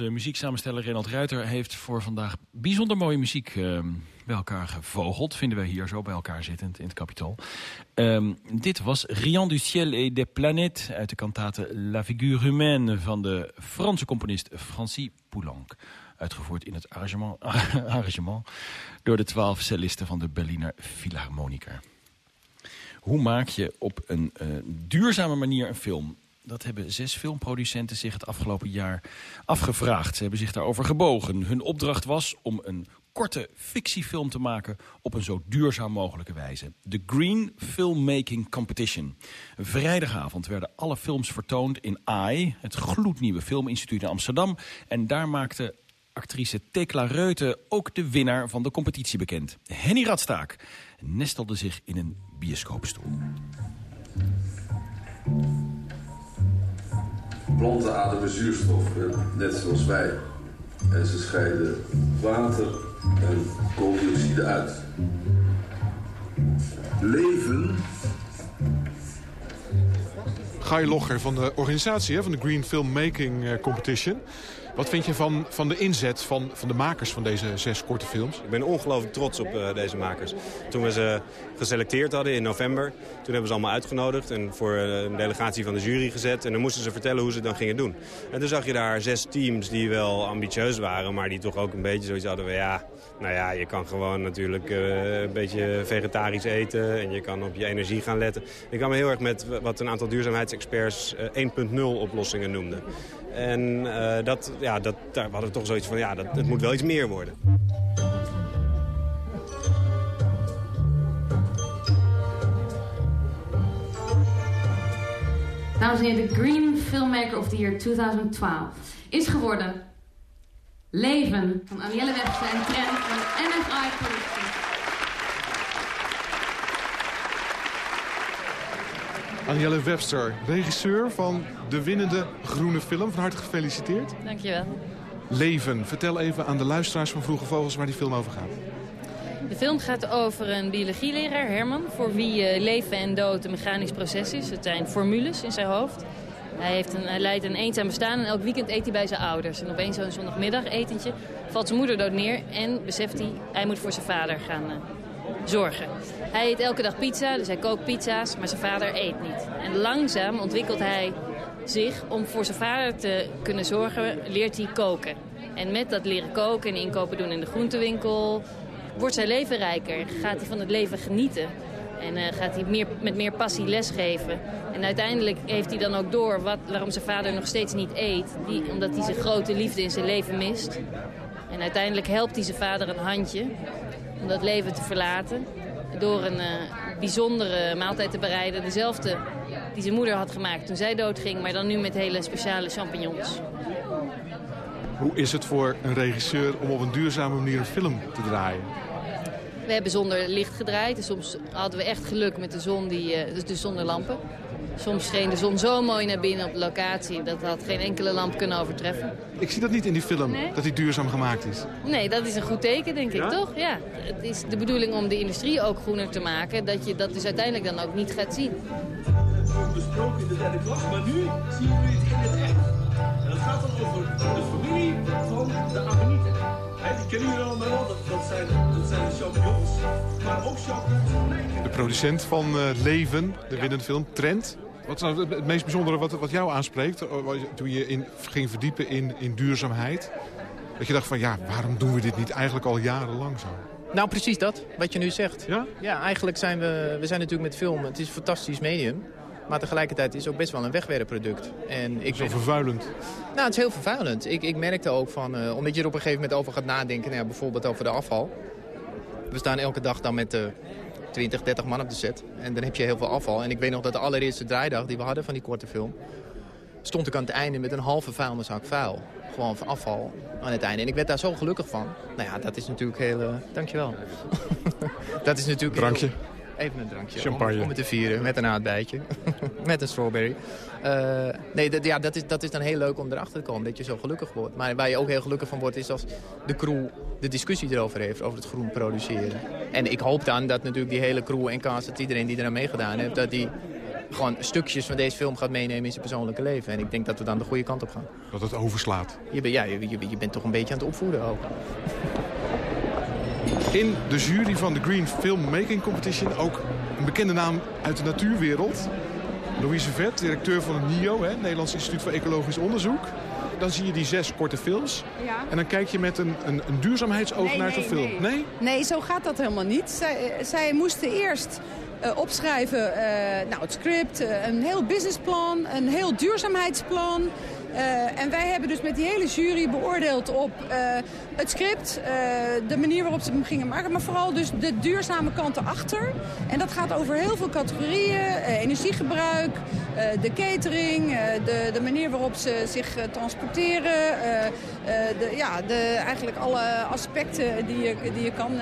Onze muzieksamensteller Renald Ruiter heeft voor vandaag bijzonder mooie muziek ehm, bij elkaar gevogeld. Vinden wij hier zo bij elkaar zittend in het kapitool. Ehm, dit was Rien du ciel et des planètes uit de kantate La figure humaine van de Franse componist Francis Poulenc. Uitgevoerd in het arrangement, arrangement door de twaalf cellisten van de Berliner Philharmoniker. Hoe maak je op een eh, duurzame manier een film? Dat hebben zes filmproducenten zich het afgelopen jaar afgevraagd. Ze hebben zich daarover gebogen. Hun opdracht was om een korte fictiefilm te maken op een zo duurzaam mogelijke wijze. De Green Filmmaking Competition. Vrijdagavond werden alle films vertoond in AI, het gloednieuwe filminstituut in Amsterdam. En daar maakte actrice Tekla Reute ook de winnaar van de competitie bekend. Henny Radstaak nestelde zich in een bioscoopstoel. Planten ademen zuurstof, net zoals wij. En ze scheiden water en kooldioxide uit. Leven... Guy Logger van de organisatie van de Green Filmmaking eh, Competition. Wat vind je van, van de inzet van, van de makers van deze zes korte films? Ik ben ongelooflijk trots op uh, deze makers. Toen we ze geselecteerd hadden in november, toen hebben we ze allemaal uitgenodigd... en voor uh, een delegatie van de jury gezet. En dan moesten ze vertellen hoe ze het dan gingen doen. En toen zag je daar zes teams die wel ambitieus waren... maar die toch ook een beetje zoiets hadden van... ja, nou ja, je kan gewoon natuurlijk uh, een beetje vegetarisch eten... en je kan op je energie gaan letten. Ik kwam heel erg met wat een aantal duurzaamheidsexperts 1.0 oplossingen noemden. En uh, dat, ja, dat, daar hadden we toch zoiets van, ja, dat, het moet wel iets meer worden. Dames en heren, de Green Filmmaker of the Year 2012 is geworden Leven van Anielle Webster en Trent van NFI Productions. Anielle Webster, regisseur van de winnende groene film. Van harte gefeliciteerd. Dankjewel. Leven. Vertel even aan de luisteraars van Vroege Vogels waar die film over gaat. De film gaat over een biologieleraar, Herman... voor wie uh, leven en dood een mechanisch proces is. Het zijn formules in zijn hoofd. Hij, heeft een, leidt een eenzaam bestaan en elk weekend eet hij bij zijn ouders. En opeens zo'n zondagmiddag etentje valt zijn moeder dood neer... en beseft hij, hij moet voor zijn vader gaan uh, zorgen. Hij eet elke dag pizza, dus hij kookt pizza's, maar zijn vader eet niet. En langzaam ontwikkelt hij zich om voor zijn vader te kunnen zorgen, leert hij koken. En met dat leren koken en inkopen doen in de groentewinkel... wordt zijn leven rijker, gaat hij van het leven genieten. En uh, gaat hij meer, met meer passie lesgeven. En uiteindelijk heeft hij dan ook door wat, waarom zijn vader nog steeds niet eet. Die, omdat hij zijn grote liefde in zijn leven mist. En uiteindelijk helpt hij zijn vader een handje om dat leven te verlaten. Door een uh, bijzondere maaltijd te bereiden. Dezelfde die zijn moeder had gemaakt toen zij doodging. Maar dan nu met hele speciale champignons. Hoe is het voor een regisseur om op een duurzame manier een film te draaien? We hebben zonder licht gedraaid. En soms hadden we echt geluk met de zon, die, uh, dus, zonder lampen. Soms scheen de zon zo mooi naar binnen op de locatie... dat had geen enkele lamp kunnen overtreffen. Ik zie dat niet in die film, nee? dat die duurzaam gemaakt is. Nee, dat is een goed teken, denk ik, ja? toch? Ja. Het is de bedoeling om de industrie ook groener te maken... dat je dat dus uiteindelijk dan ook niet gaat zien. besproken in de derde klas, maar nu zien we het in het echt. En dat gaat dan over de familie van de Amenieten. Die kennen jullie allemaal, dat, dat, zijn, dat zijn de champignons, maar ook champignons. De producent van uh, Leven, de winnende film, Trent. Wat is nou het meest bijzondere wat, wat jou aanspreekt toen je in, ging verdiepen in, in duurzaamheid? Dat je dacht van ja, waarom doen we dit niet eigenlijk al jarenlang zo? Nou, precies dat, wat je nu zegt. Ja? Ja, eigenlijk zijn we, we zijn natuurlijk met film, het is een fantastisch medium. Maar tegelijkertijd is het ook best wel een wegwerpproduct. En ik Zo ben... vervuilend. Nou, het is heel vervuilend. Ik, ik merkte ook van, uh, omdat je er op een gegeven moment over gaat nadenken, nou ja, bijvoorbeeld over de afval. We staan elke dag dan met uh, 20, 30 man op de set. En dan heb je heel veel afval. En ik weet nog dat de allereerste draaidag die we hadden van die korte film... stond ik aan het einde met een halve vuilniszak vuil. Gewoon van afval aan het einde. En ik werd daar zo gelukkig van. Nou ja, dat is natuurlijk heel... Uh, dankjewel. dat is natuurlijk Drankje. Heel, Even een drankje. Champagne. Om, om het te vieren met een aardbeidje. met een strawberry. Uh, nee, dat, ja, dat, is, dat is dan heel leuk om erachter te komen. Dat je zo gelukkig wordt. Maar waar je ook heel gelukkig van wordt is als de crew de discussie erover heeft. Over het groen produceren. En ik hoop dan dat natuurlijk die hele crew en cast, dat iedereen die eraan meegedaan heeft, dat die gewoon stukjes van deze film gaat meenemen in zijn persoonlijke leven. En ik denk dat we dan de goede kant op gaan. Dat het overslaat. Je, ben, ja, je, je, je bent toch een beetje aan het opvoeden ook. In de jury van de Green Filmmaking Competition ook een bekende naam uit de natuurwereld. Louise Vet, directeur van het NIO, hè, Nederlands Instituut voor Ecologisch Onderzoek. Dan zie je die zes korte films. Ja. En dan kijk je met een, een, een duurzaamheidsoog Nee, naar zo'n nee, film. nee. Nee, zo gaat dat helemaal niet. Zij, eh, zij moesten eerst eh, opschrijven eh, nou, het script, een heel businessplan, een heel duurzaamheidsplan. En wij hebben dus met die hele jury beoordeeld op het script, eh, de manier waarop ze hem gingen maken, maar vooral dus de duurzame kant erachter. En dat gaat over heel veel categorieën, eh, energiegebruik, eh, de catering, de, manier waarop ze zich transporteren, de, ja, de, eigenlijk alle aspecten die je, die je kan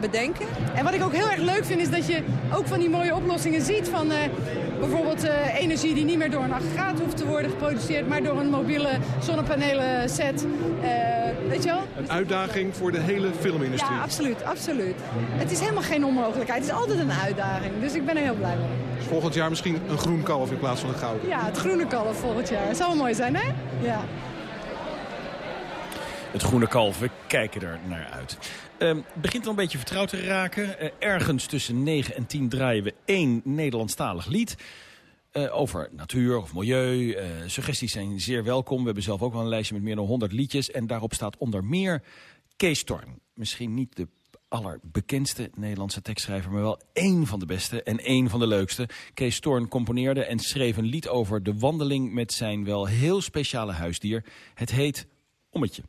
bedenken. En wat ik ook heel erg leuk vind is dat je ook van die mooie oplossingen ziet van bijvoorbeeld energie die niet meer door een aggregaat hoeft te worden geproduceerd, maar door een mobiele zonnepanelen set. Weet je wel? Een uitdaging voor de hele filmindustrie. Ja, absoluut, absoluut. Het is helemaal geen onmogelijkheid. Het is altijd een uitdaging. Dus ik ben er heel blij mee. Dus volgend jaar misschien een groen kalf in plaats van een gouden. Ja, het groene kalf volgend jaar. Het zou wel mooi zijn, hè? Ja. Het groene kalf, we kijken er naar uit. Ehm, het begint wel een beetje vertrouwd te raken. Eh, ergens tussen 9 en 10 draaien we één Nederlandstalig lied. Eh, over natuur of milieu. Eh, suggesties zijn zeer welkom. We hebben zelf ook wel een lijstje met meer dan 100 liedjes. En daarop staat onder meer Kees Storm. Misschien niet de allerbekendste Nederlandse tekstschrijver... maar wel één van de beste en één van de leukste. Kees Storm componeerde en schreef een lied over de wandeling... met zijn wel heel speciale huisdier. Het heet Ommetje.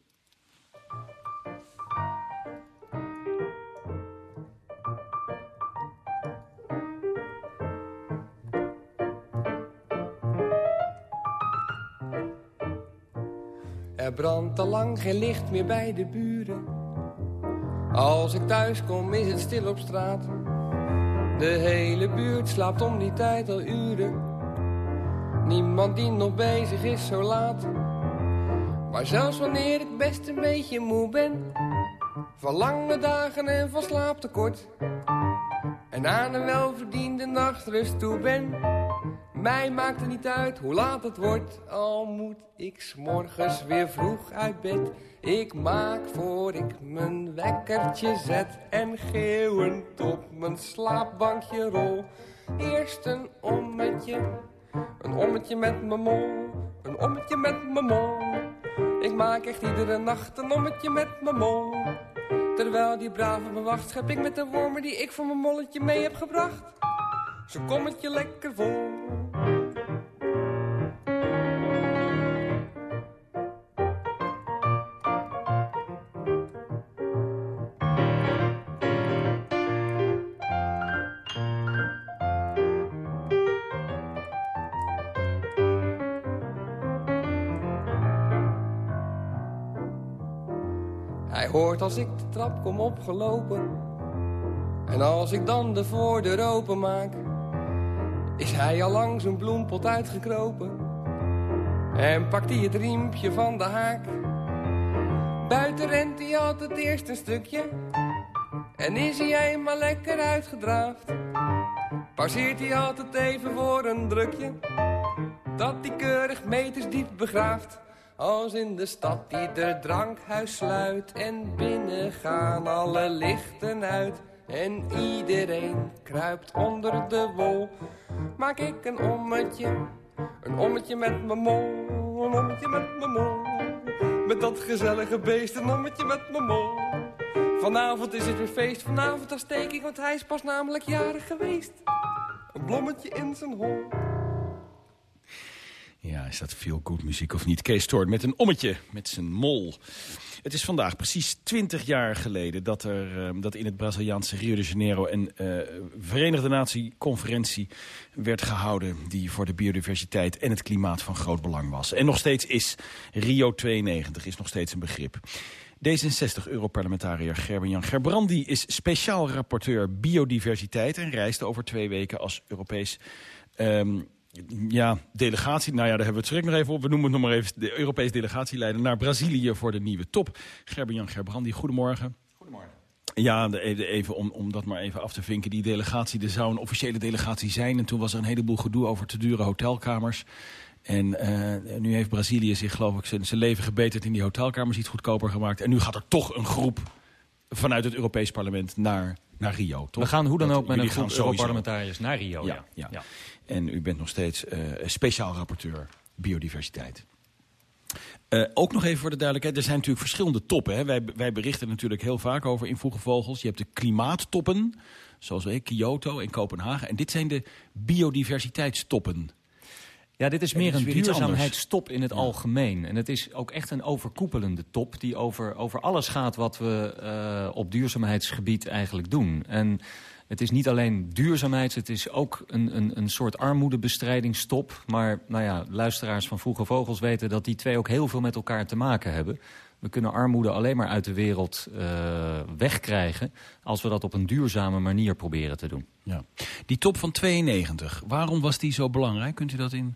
Er brandt al lang geen licht meer bij de buren. Als ik thuis kom is het stil op straat. De hele buurt slaapt om die tijd al uren. Niemand die nog bezig is zo laat. Maar zelfs wanneer ik best een beetje moe ben. Van lange dagen en van slaaptekort. En aan een welverdiende nachtrust toe ben. Mij maakt het niet uit hoe laat het wordt, al moet ik morgens weer vroeg uit bed. Ik maak voor ik mijn wekkertje zet en geeuwend op mijn slaapbankje rol. Eerst een ommetje, een ommetje met mijn mol, een ommetje met mijn mol. Ik maak echt iedere nacht een ommetje met mijn mol. Terwijl die brave me wacht, schep ik met de wormen die ik voor mijn molletje mee heb gebracht. Zo'n kommetje lekker vol. Als ik de trap kom opgelopen. En als ik dan de voordeur openmaak, is hij al lang zijn bloempot uitgekropen. En pakt hij het riempje van de haak. Buiten rent hij altijd eerst een stukje. En is hij eenmaal lekker uitgedraafd. Passeert hij altijd even voor een drukje. Dat hij keurig meters diep begraaft. Als in de stad ieder drankhuis sluit en binnen gaan alle lichten uit. En iedereen kruipt onder de wol. Maak ik een ommetje, een ommetje met mijn mol, een ommetje met mijn mol. Met dat gezellige beest, een ommetje met mijn mol. Vanavond is het weer feest, vanavond daar steek ik, want hij is pas namelijk jarig geweest. Een blommetje in zijn hol. Ja, is dat veel good muziek of niet? Kees Toorn met een ommetje, met zijn mol. Het is vandaag precies 20 jaar geleden dat er eh, dat in het Braziliaanse Rio de Janeiro een eh, Verenigde Natie-conferentie werd gehouden die voor de biodiversiteit en het klimaat van groot belang was. En nog steeds is Rio 92 is nog steeds een begrip. D66-europarlementariër Gerben-Jan Gerbrandi is speciaal rapporteur biodiversiteit en reisde over twee weken als Europees ehm, ja, delegatie, nou ja, daar hebben we het schrik nog even op. We noemen het nog maar even de Europese delegatieleider naar Brazilië voor de nieuwe top. Gerben-Jan Gerbrandi, goedemorgen. Goedemorgen. Ja, even om, om dat maar even af te vinken. Die delegatie, er zou een officiële delegatie zijn. En toen was er een heleboel gedoe over te dure hotelkamers. En uh, nu heeft Brazilië zich, geloof ik, zijn, zijn leven gebeterd in die hotelkamers iets goedkoper gemaakt. En nu gaat er toch een groep vanuit het Europees Parlement naar, naar Rio. Toch? We gaan hoe dan ook met een groep Europarlementariërs naar Rio. Ja, ja. ja. En u bent nog steeds uh, speciaal rapporteur biodiversiteit. Uh, ook nog even voor de duidelijkheid, er zijn natuurlijk verschillende toppen. Hè. Wij, wij berichten natuurlijk heel vaak over in vroege vogels. Je hebt de klimaattoppen, zoals wij, Kyoto en Kopenhagen. En dit zijn de biodiversiteitstoppen. Ja, dit is meer een duurzaamheidstop in het algemeen. En het is ook echt een overkoepelende top die over, over alles gaat wat we uh, op duurzaamheidsgebied eigenlijk doen. En het is niet alleen duurzaamheid, het is ook een, een, een soort armoedebestrijdingstop. Maar nou ja, luisteraars van Vroege Vogels weten dat die twee ook heel veel met elkaar te maken hebben. We kunnen armoede alleen maar uit de wereld uh, wegkrijgen... als we dat op een duurzame manier proberen te doen. Ja. Die top van 92, waarom was die zo belangrijk? Kunt u dat in,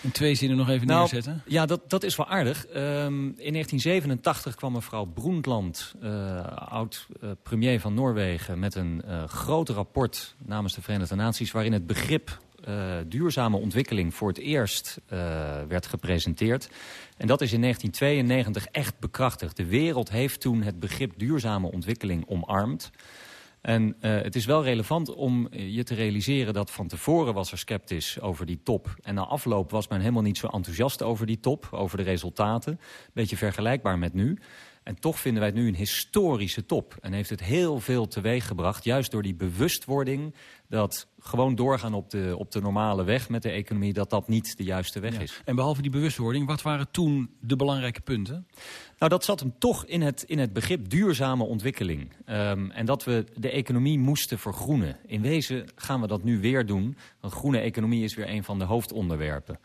in twee zinnen nog even nou, neerzetten? Ja, dat, dat is wel aardig. Um, in 1987 kwam mevrouw Broendland, uh, oud-premier van Noorwegen... met een groot rapport namens de Verenigde Naties... waarin het begrip uh, duurzame ontwikkeling voor het eerst uh, werd gepresenteerd. En dat is in 1992 echt bekrachtigd. De wereld heeft toen het begrip duurzame ontwikkeling omarmd. En uh, het is wel relevant om je te realiseren dat van tevoren was er sceptisch over die top. En na afloop was men helemaal niet zo enthousiast over die top, over de resultaten. Beetje vergelijkbaar met nu. En toch vinden wij het nu een historische top. En heeft het heel veel teweeg gebracht, juist door die bewustwording... dat gewoon doorgaan op de, op de normale weg met de economie... dat dat niet de juiste weg ja. is. En behalve die bewustwording, wat waren toen de belangrijke punten? Nou, dat zat hem toch in het, in het begrip duurzame ontwikkeling. Um, en dat we de economie moesten vergroenen. In wezen gaan we dat nu weer doen. Want groene economie is weer een van de hoofdonderwerpen.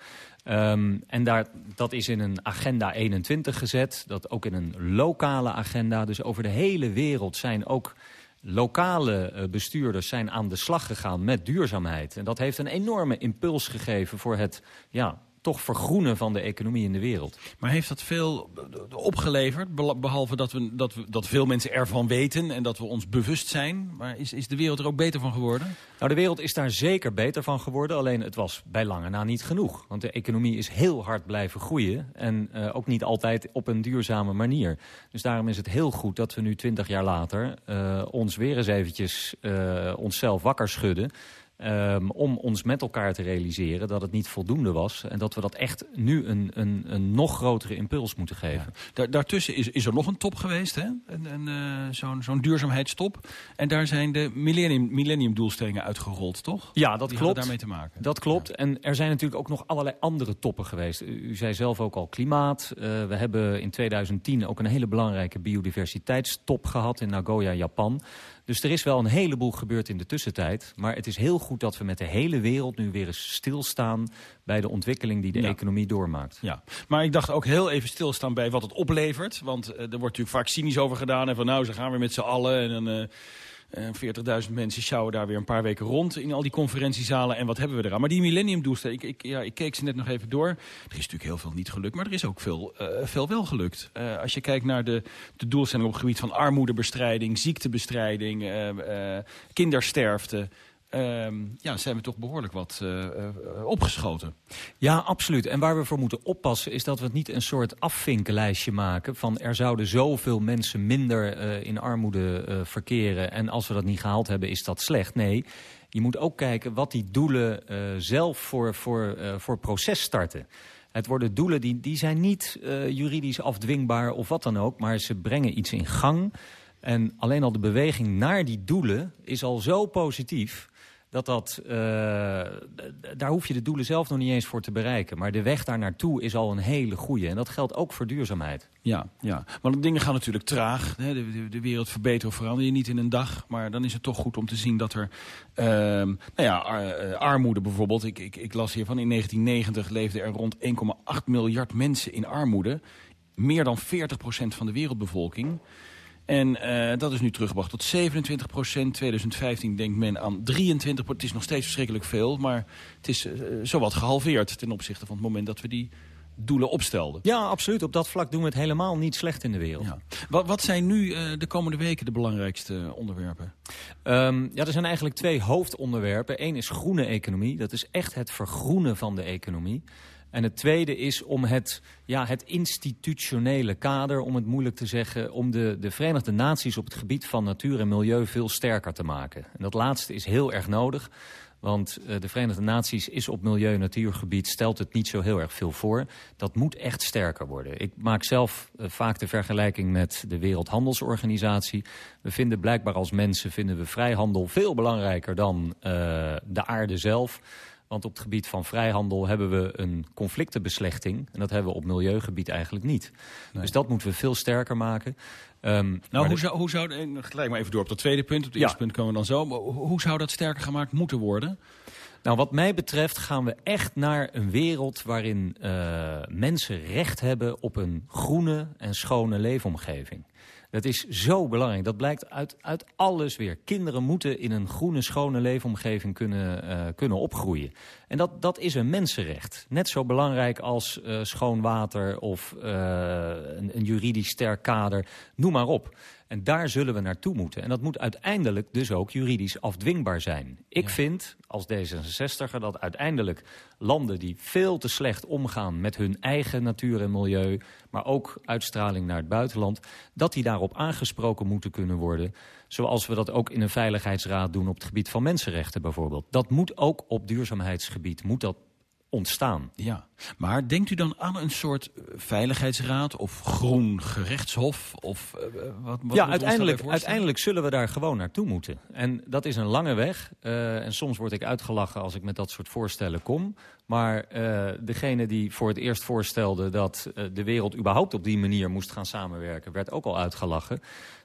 Um, en daar, dat is in een agenda 21 gezet. Dat ook in een lokale agenda. Dus over de hele wereld zijn ook lokale bestuurders zijn aan de slag gegaan met duurzaamheid. En dat heeft een enorme impuls gegeven voor het ja, toch vergroenen van de economie in de wereld. Maar heeft dat veel opgeleverd, behalve dat, we, dat, we, dat veel mensen ervan weten en dat we ons bewust zijn? Maar is, is de wereld er ook beter van geworden? Nou, de wereld is daar zeker beter van geworden, alleen het was bij lange na niet genoeg. Want de economie is heel hard blijven groeien en uh, ook niet altijd op een duurzame manier. Dus daarom is het heel goed dat we nu twintig jaar later uh, ons weer eens eventjes uh, onszelf wakker schudden... Um, om ons met elkaar te realiseren dat het niet voldoende was. En dat we dat echt nu een, een, een nog grotere impuls moeten geven. Ja. Daartussen is, is er nog een top geweest, hè? Een, een, uh, Zo'n zo'n duurzaamheidstop. En daar zijn de millennium, millennium doelstellingen uitgerold, toch? Ja, dat Die klopt. daarmee te maken. Dat klopt. Ja. En er zijn natuurlijk ook nog allerlei andere toppen geweest. U zei zelf ook al klimaat. Uh, we hebben in 2010 ook een hele belangrijke biodiversiteitstop gehad in Nagoya, Japan. Dus er is wel een heleboel gebeurd in de tussentijd. Maar het is heel goed dat we met de hele wereld nu weer eens stilstaan... bij de ontwikkeling die de ja. economie doormaakt. Ja, maar ik dacht ook heel even stilstaan bij wat het oplevert. Want uh, er wordt natuurlijk vaak cynisch over gedaan. En van nou, ze gaan weer met z'n allen en dan... Uh, 40.000 mensen sjouwen daar weer een paar weken rond in al die conferentiezalen. En wat hebben we eraan? Maar die millenniumdoelstelling, ik, ik, ja, ik keek ze net nog even door. Er is natuurlijk heel veel niet gelukt, maar er is ook veel, uh, veel wel gelukt. Uh, als je kijkt naar de, de doelstelling op het gebied van armoedebestrijding, ziektebestrijding, uh, kindersterfte... Um, ja, zijn we toch behoorlijk wat uh, uh, opgeschoten. Ja, absoluut. En waar we voor moeten oppassen is dat we het niet een soort afvinkenlijstje maken... van er zouden zoveel mensen minder uh, in armoede verkeren... en als we dat niet gehaald hebben is dat slecht. Nee, je moet ook kijken wat die doelen zelf voor, voor, voor proces starten. Het worden doelen die, die zijn niet juridisch afdwingbaar of wat dan ook... maar ze brengen iets in gang... En alleen al de beweging naar die doelen is al zo positief dat dat, uh, daar hoef je de doelen zelf nog niet eens voor te bereiken. Maar de weg daar naartoe is al een hele goede. En dat geldt ook voor duurzaamheid. Ja, ja. want dingen gaan natuurlijk traag. Hè. De, de, de, wereld verbeteren of verander je niet in een dag. Maar dan is het toch goed om te zien dat er... Uh, nou ja, ar, armoede bijvoorbeeld. Ik, ik, ik las hiervan in 1990 leefden er rond 1,8 miljard mensen in armoede. Meer dan 40% van de wereldbevolking. En uh, dat is nu teruggebracht tot 27 procent. 2015 denkt men aan 23% Het is nog steeds verschrikkelijk veel, maar het is uh, zowat gehalveerd... ten opzichte van het moment dat we die doelen opstelde. Ja, absoluut. Op dat vlak doen we het helemaal niet slecht in de wereld. Ja. Wat, wat zijn nu uh, de komende weken de belangrijkste onderwerpen? Um, ja, er zijn eigenlijk twee hoofdonderwerpen. Eén is groene economie. Dat is echt het vergroenen van de economie. En het tweede is om het, ja, het institutionele kader, om het moeilijk te zeggen... om de, de Verenigde Naties op het gebied van natuur en milieu veel sterker te maken. En dat laatste is heel erg nodig. Want uh, de Verenigde Naties is op milieu- en natuurgebied... stelt het niet zo heel erg veel voor. Dat moet echt sterker worden. Ik maak zelf uh, vaak de vergelijking met de Wereldhandelsorganisatie. We vinden blijkbaar als mensen vinden we vrijhandel veel belangrijker dan uh, de aarde zelf... Want op het gebied van vrijhandel hebben we een conflictenbeslechting. En dat hebben we op milieugebied eigenlijk niet. Nee. Dus dat moeten we veel sterker maken. Um, nou, hoe, zou, hoe zou... Gelijk maar even door op dat tweede punt. Op het ja. eerste punt komen we dan zo. Maar hoe zou dat sterker gemaakt moeten worden? Nou, wat mij betreft gaan we echt naar een wereld waarin uh, mensen recht hebben op een groene en schone leefomgeving. Dat is zo belangrijk. Dat blijkt uit, uit alles weer. Kinderen moeten in een groene, schone leefomgeving kunnen, uh, kunnen opgroeien. En dat, dat is een mensenrecht. Net zo belangrijk als uh, schoon water of uh, een, een juridisch sterk kader. Noem maar op. En daar zullen we naartoe moeten. En dat moet uiteindelijk dus ook juridisch afdwingbaar zijn. Ik ja. vind als D66er dat uiteindelijk landen die veel te slecht omgaan met hun eigen natuur en milieu, maar ook uitstraling naar het buitenland, dat die daarop aangesproken moeten kunnen worden. Zoals we dat ook in een veiligheidsraad doen op het gebied van mensenrechten bijvoorbeeld. Dat moet ook op duurzaamheidsgebied, moet dat ontstaan. Ja, maar denkt u dan aan een soort veiligheidsraad of groen gerechtshof? Of, uh, wat, wat ja, uiteindelijk, uiteindelijk zullen we daar gewoon naartoe moeten. En dat is een lange weg. Uh, en soms word ik uitgelachen als ik met dat soort voorstellen kom. Maar uh, degene die voor het eerst voorstelde dat de wereld überhaupt op die manier moest gaan samenwerken... werd ook al uitgelachen.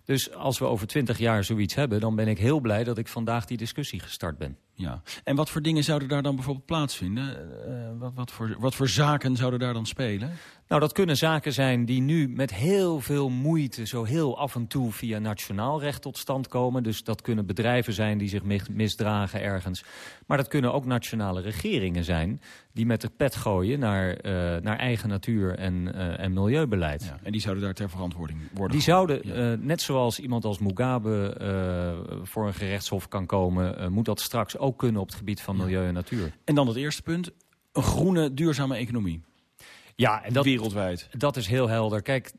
Dus als we over twintig jaar zoiets hebben... dan ben ik heel blij dat ik vandaag die discussie gestart ben. Ja. En wat voor dingen zouden daar dan bijvoorbeeld plaatsvinden? Uh, wat, wat, voor, wat voor zaken zouden daar dan spelen? Nou, dat kunnen zaken zijn die nu met heel veel moeite... zo heel af en toe via nationaal recht tot stand komen. Dus dat kunnen bedrijven zijn die zich misdragen ergens. Maar dat kunnen ook nationale regeringen zijn... die met de pet gooien naar, uh, naar eigen natuur- en, uh, en milieubeleid. Ja, en die zouden daar ter verantwoording worden Die zouden, ja. net zoals iemand als Mugabe voor een gerechtshof kan komen... moet dat straks ook kunnen op het gebied van milieu en natuur. En dan het eerste punt, een groene, duurzame economie. Ja, en dat, wereldwijd. Dat is heel helder. Kijk,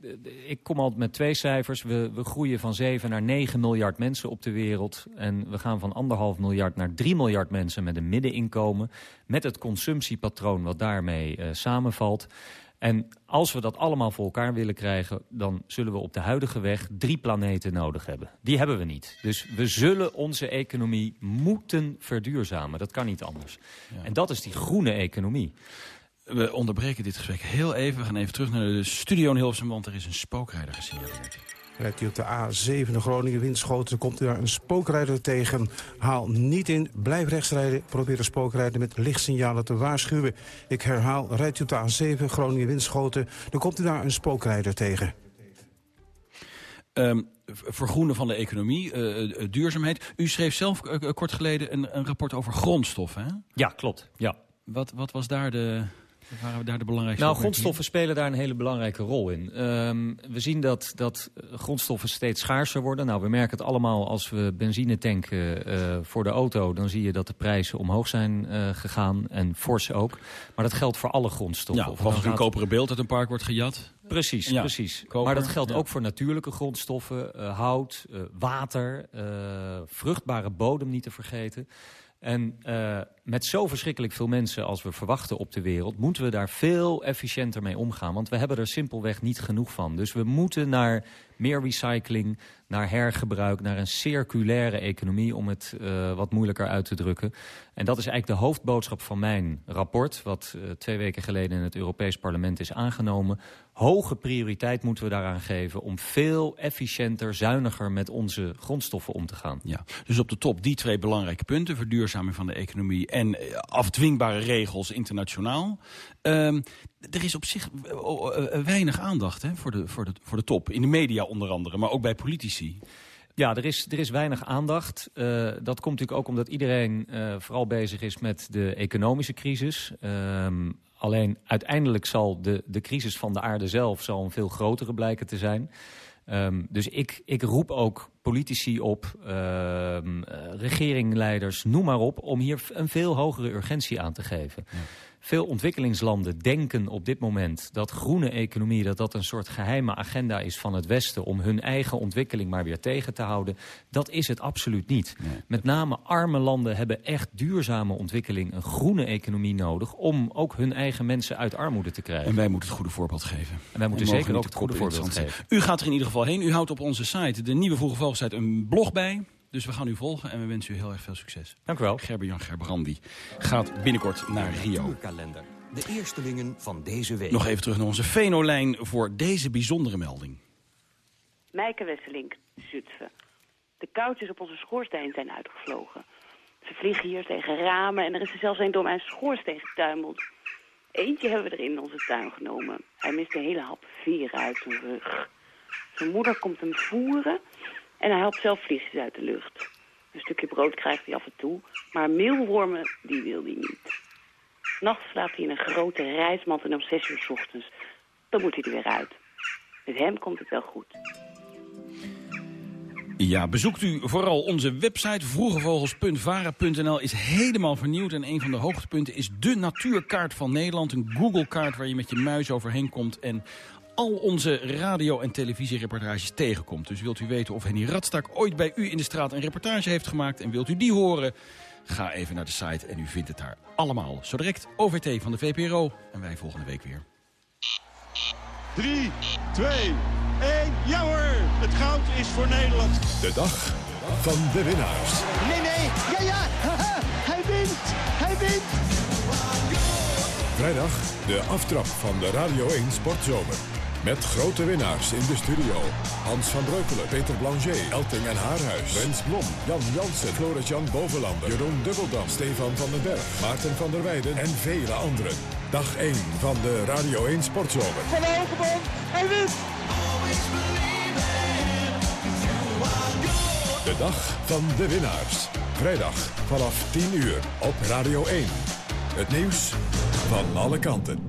ik kom altijd met twee cijfers. We, we groeien van 7 naar 9 miljard mensen op de wereld. En we gaan van anderhalf miljard naar 3 miljard mensen met een middeninkomen. Met het consumptiepatroon wat daarmee uh, samenvalt. En als we dat allemaal voor elkaar willen krijgen... dan zullen we op de huidige weg drie planeten nodig hebben. Die hebben we niet. Dus we zullen onze economie moeten verduurzamen. Dat kan niet anders. Ja. En dat is die groene economie. We onderbreken dit gesprek heel even. We gaan even terug naar de studio in Hilversum, want er is een spookrijder gesignaleerd. Rijdt u op de A7 de Groningen Windschoten, komt u daar een spookrijder tegen. Haal niet in, blijf rechts rijden. Probeer de spookrijder met lichtsignalen te waarschuwen. Ik herhaal, rijdt u op de A7 Groningen Windschoten, dan komt u daar een spookrijder tegen. Um, vergroenen van de economie, uh, duurzaamheid. U schreef zelf uh, kort geleden een, een, rapport over grondstoffen, hè? Ja, klopt. Ja. Wat, wat was daar de... Waren we daar de belangrijkste Nou, grondstoffen spelen daar een hele belangrijke rol in. Um, we zien dat, dat grondstoffen steeds schaarser worden. Nou, we merken het allemaal als we benzine tanken uh, voor de auto. Dan zie je dat de prijzen omhoog zijn uh, gegaan en fors ook. Maar dat geldt voor alle grondstoffen. Ja, of als er een koperen beeld uit een park wordt gejat. Precies, ja, precies. Koper, maar dat geldt ja. ook voor natuurlijke grondstoffen. Uh, hout, water, vruchtbare bodem niet te vergeten. En uh, met zo verschrikkelijk veel mensen als we verwachten op de wereld... moeten we daar veel efficiënter mee omgaan. Want we hebben er simpelweg niet genoeg van. Dus we moeten naar meer recycling, naar hergebruik... naar een circulaire economie, om het uh, wat moeilijker uit te drukken. En dat is eigenlijk de hoofdboodschap van mijn rapport... wat uh, twee weken geleden in het Europees Parlement is aangenomen. Hoge prioriteit moeten we daaraan geven... om veel efficiënter, zuiniger met onze grondstoffen om te gaan. Ja, dus op de top die twee belangrijke punten... verduurzaming van de economie en afdwingbare regels internationaal. Um, er is op zich weinig aandacht hè, voor, de, voor, de, voor de top. In de media onder andere, maar ook bij politici. Ja, er is, er is weinig aandacht. Dat komt natuurlijk ook omdat iedereen vooral bezig is met de economische crisis. Um, alleen uiteindelijk zal de, de crisis van de aarde zelf zal een veel grotere blijken te zijn. Um, dus ik, ik roep ook politici op, uh, regeringleiders, noem maar op... om hier een veel hogere urgentie aan te geven. Veel ontwikkelingslanden denken op dit moment dat groene economie... dat dat een soort geheime agenda is van het Westen... om hun eigen ontwikkeling maar weer tegen te houden. Dat is het absoluut niet. Nee. Met name arme landen hebben echt duurzame ontwikkeling... een groene economie nodig om ook hun eigen mensen uit armoede te krijgen. En wij moeten het goede voorbeeld geven. En wij moeten en zeker ook het goede voorbeeld geven. U gaat er in ieder geval heen. U houdt op onze site, de Nieuwe Vroege Vogelsite, een blog bij... Dus we gaan u volgen en we wensen u heel erg veel succes. Dank u wel. Gerber-Jan Gerbrandi gaat binnenkort naar Rio. Kalender. De eerstelingen van deze week. Nog even terug naar onze Venolijn voor deze bijzondere melding. Mijke Wesselink, Zutphen. De koudjes op onze schoorsteen zijn uitgevlogen. Ze vliegen hier tegen ramen en er is er zelfs een door mijn schoorsteen getuimeld. Eentje hebben we er in onze tuin genomen. Hij mist de hele hap veren uit zijn rug. Zijn moeder komt hem voeren en hij helpt zelf vliegjes uit de lucht. Een stukje brood krijgt hij af en toe, maar meelwormen, die wil hij niet. Nachts slaapt hij in een grote reismand en om zes uur s ochtends. Dan moet hij er weer uit. Met hem komt het wel goed. Ja, bezoekt u vooral onze website vroegevogels.vara.nl is helemaal vernieuwd. En een van de hoogtepunten is de natuurkaart van Nederland. Een Google-kaart waar je met je muis overheen komt en al onze radio- en televisiereportages tegenkomt. Dus wilt u weten of Henny Radstak ooit bij u in de straat een reportage heeft gemaakt... en wilt u die horen, ga even naar de site en u vindt het daar allemaal. Zo direct OVT van de VPRO en wij volgende week weer. 3, 2, 1, ja hoor! Het goud is voor Nederland. De dag van de winnaars. Nee, nee, ja, ja, hij wint, hij wint. Vrijdag de aftrap van de Radio 1 Sportzomer. Met grote winnaars in de studio. Hans van Breukelen, Peter Blanger, Elting en Haarhuis. Rens Blom, Jan Jansen, Floris-Jan Bovenlander, Jeroen Dubbeldam, Stefan van den Berg, Maarten van der Weijden en vele anderen. Dag 1 van de Radio 1 Sportzomer. Van Hogebond, hij wint! De dag van de winnaars. Vrijdag vanaf 10 uur op Radio 1. Het nieuws van alle kanten.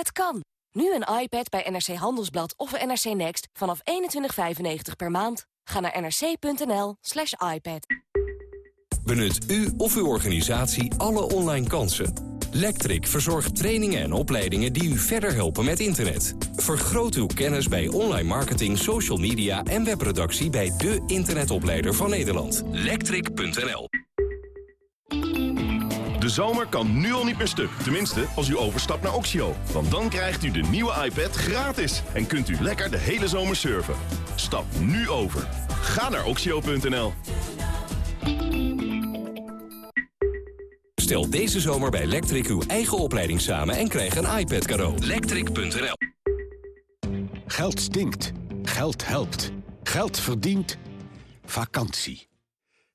Het kan. Nu een iPad bij NRC Handelsblad of NRC Next vanaf 21,95 per maand. Ga naar nrc.nl slash iPad. Benut u of uw organisatie alle online kansen. Lectric verzorgt trainingen en opleidingen die u verder helpen met internet. Vergroot uw kennis bij online marketing, social media en webproductie bij de internetopleider van Nederland. Lectric.nl zomer kan nu al niet meer stuk. Tenminste, als u overstapt naar Oxio. Want dan krijgt u de nieuwe iPad gratis. En kunt u lekker de hele zomer surfen. Stap nu over. Ga naar oxio.nl. Stel deze zomer bij Lectric uw eigen opleiding samen en krijg een iPad cadeau. Lectric.nl Geld stinkt. Geld helpt. Geld verdient. Vakantie.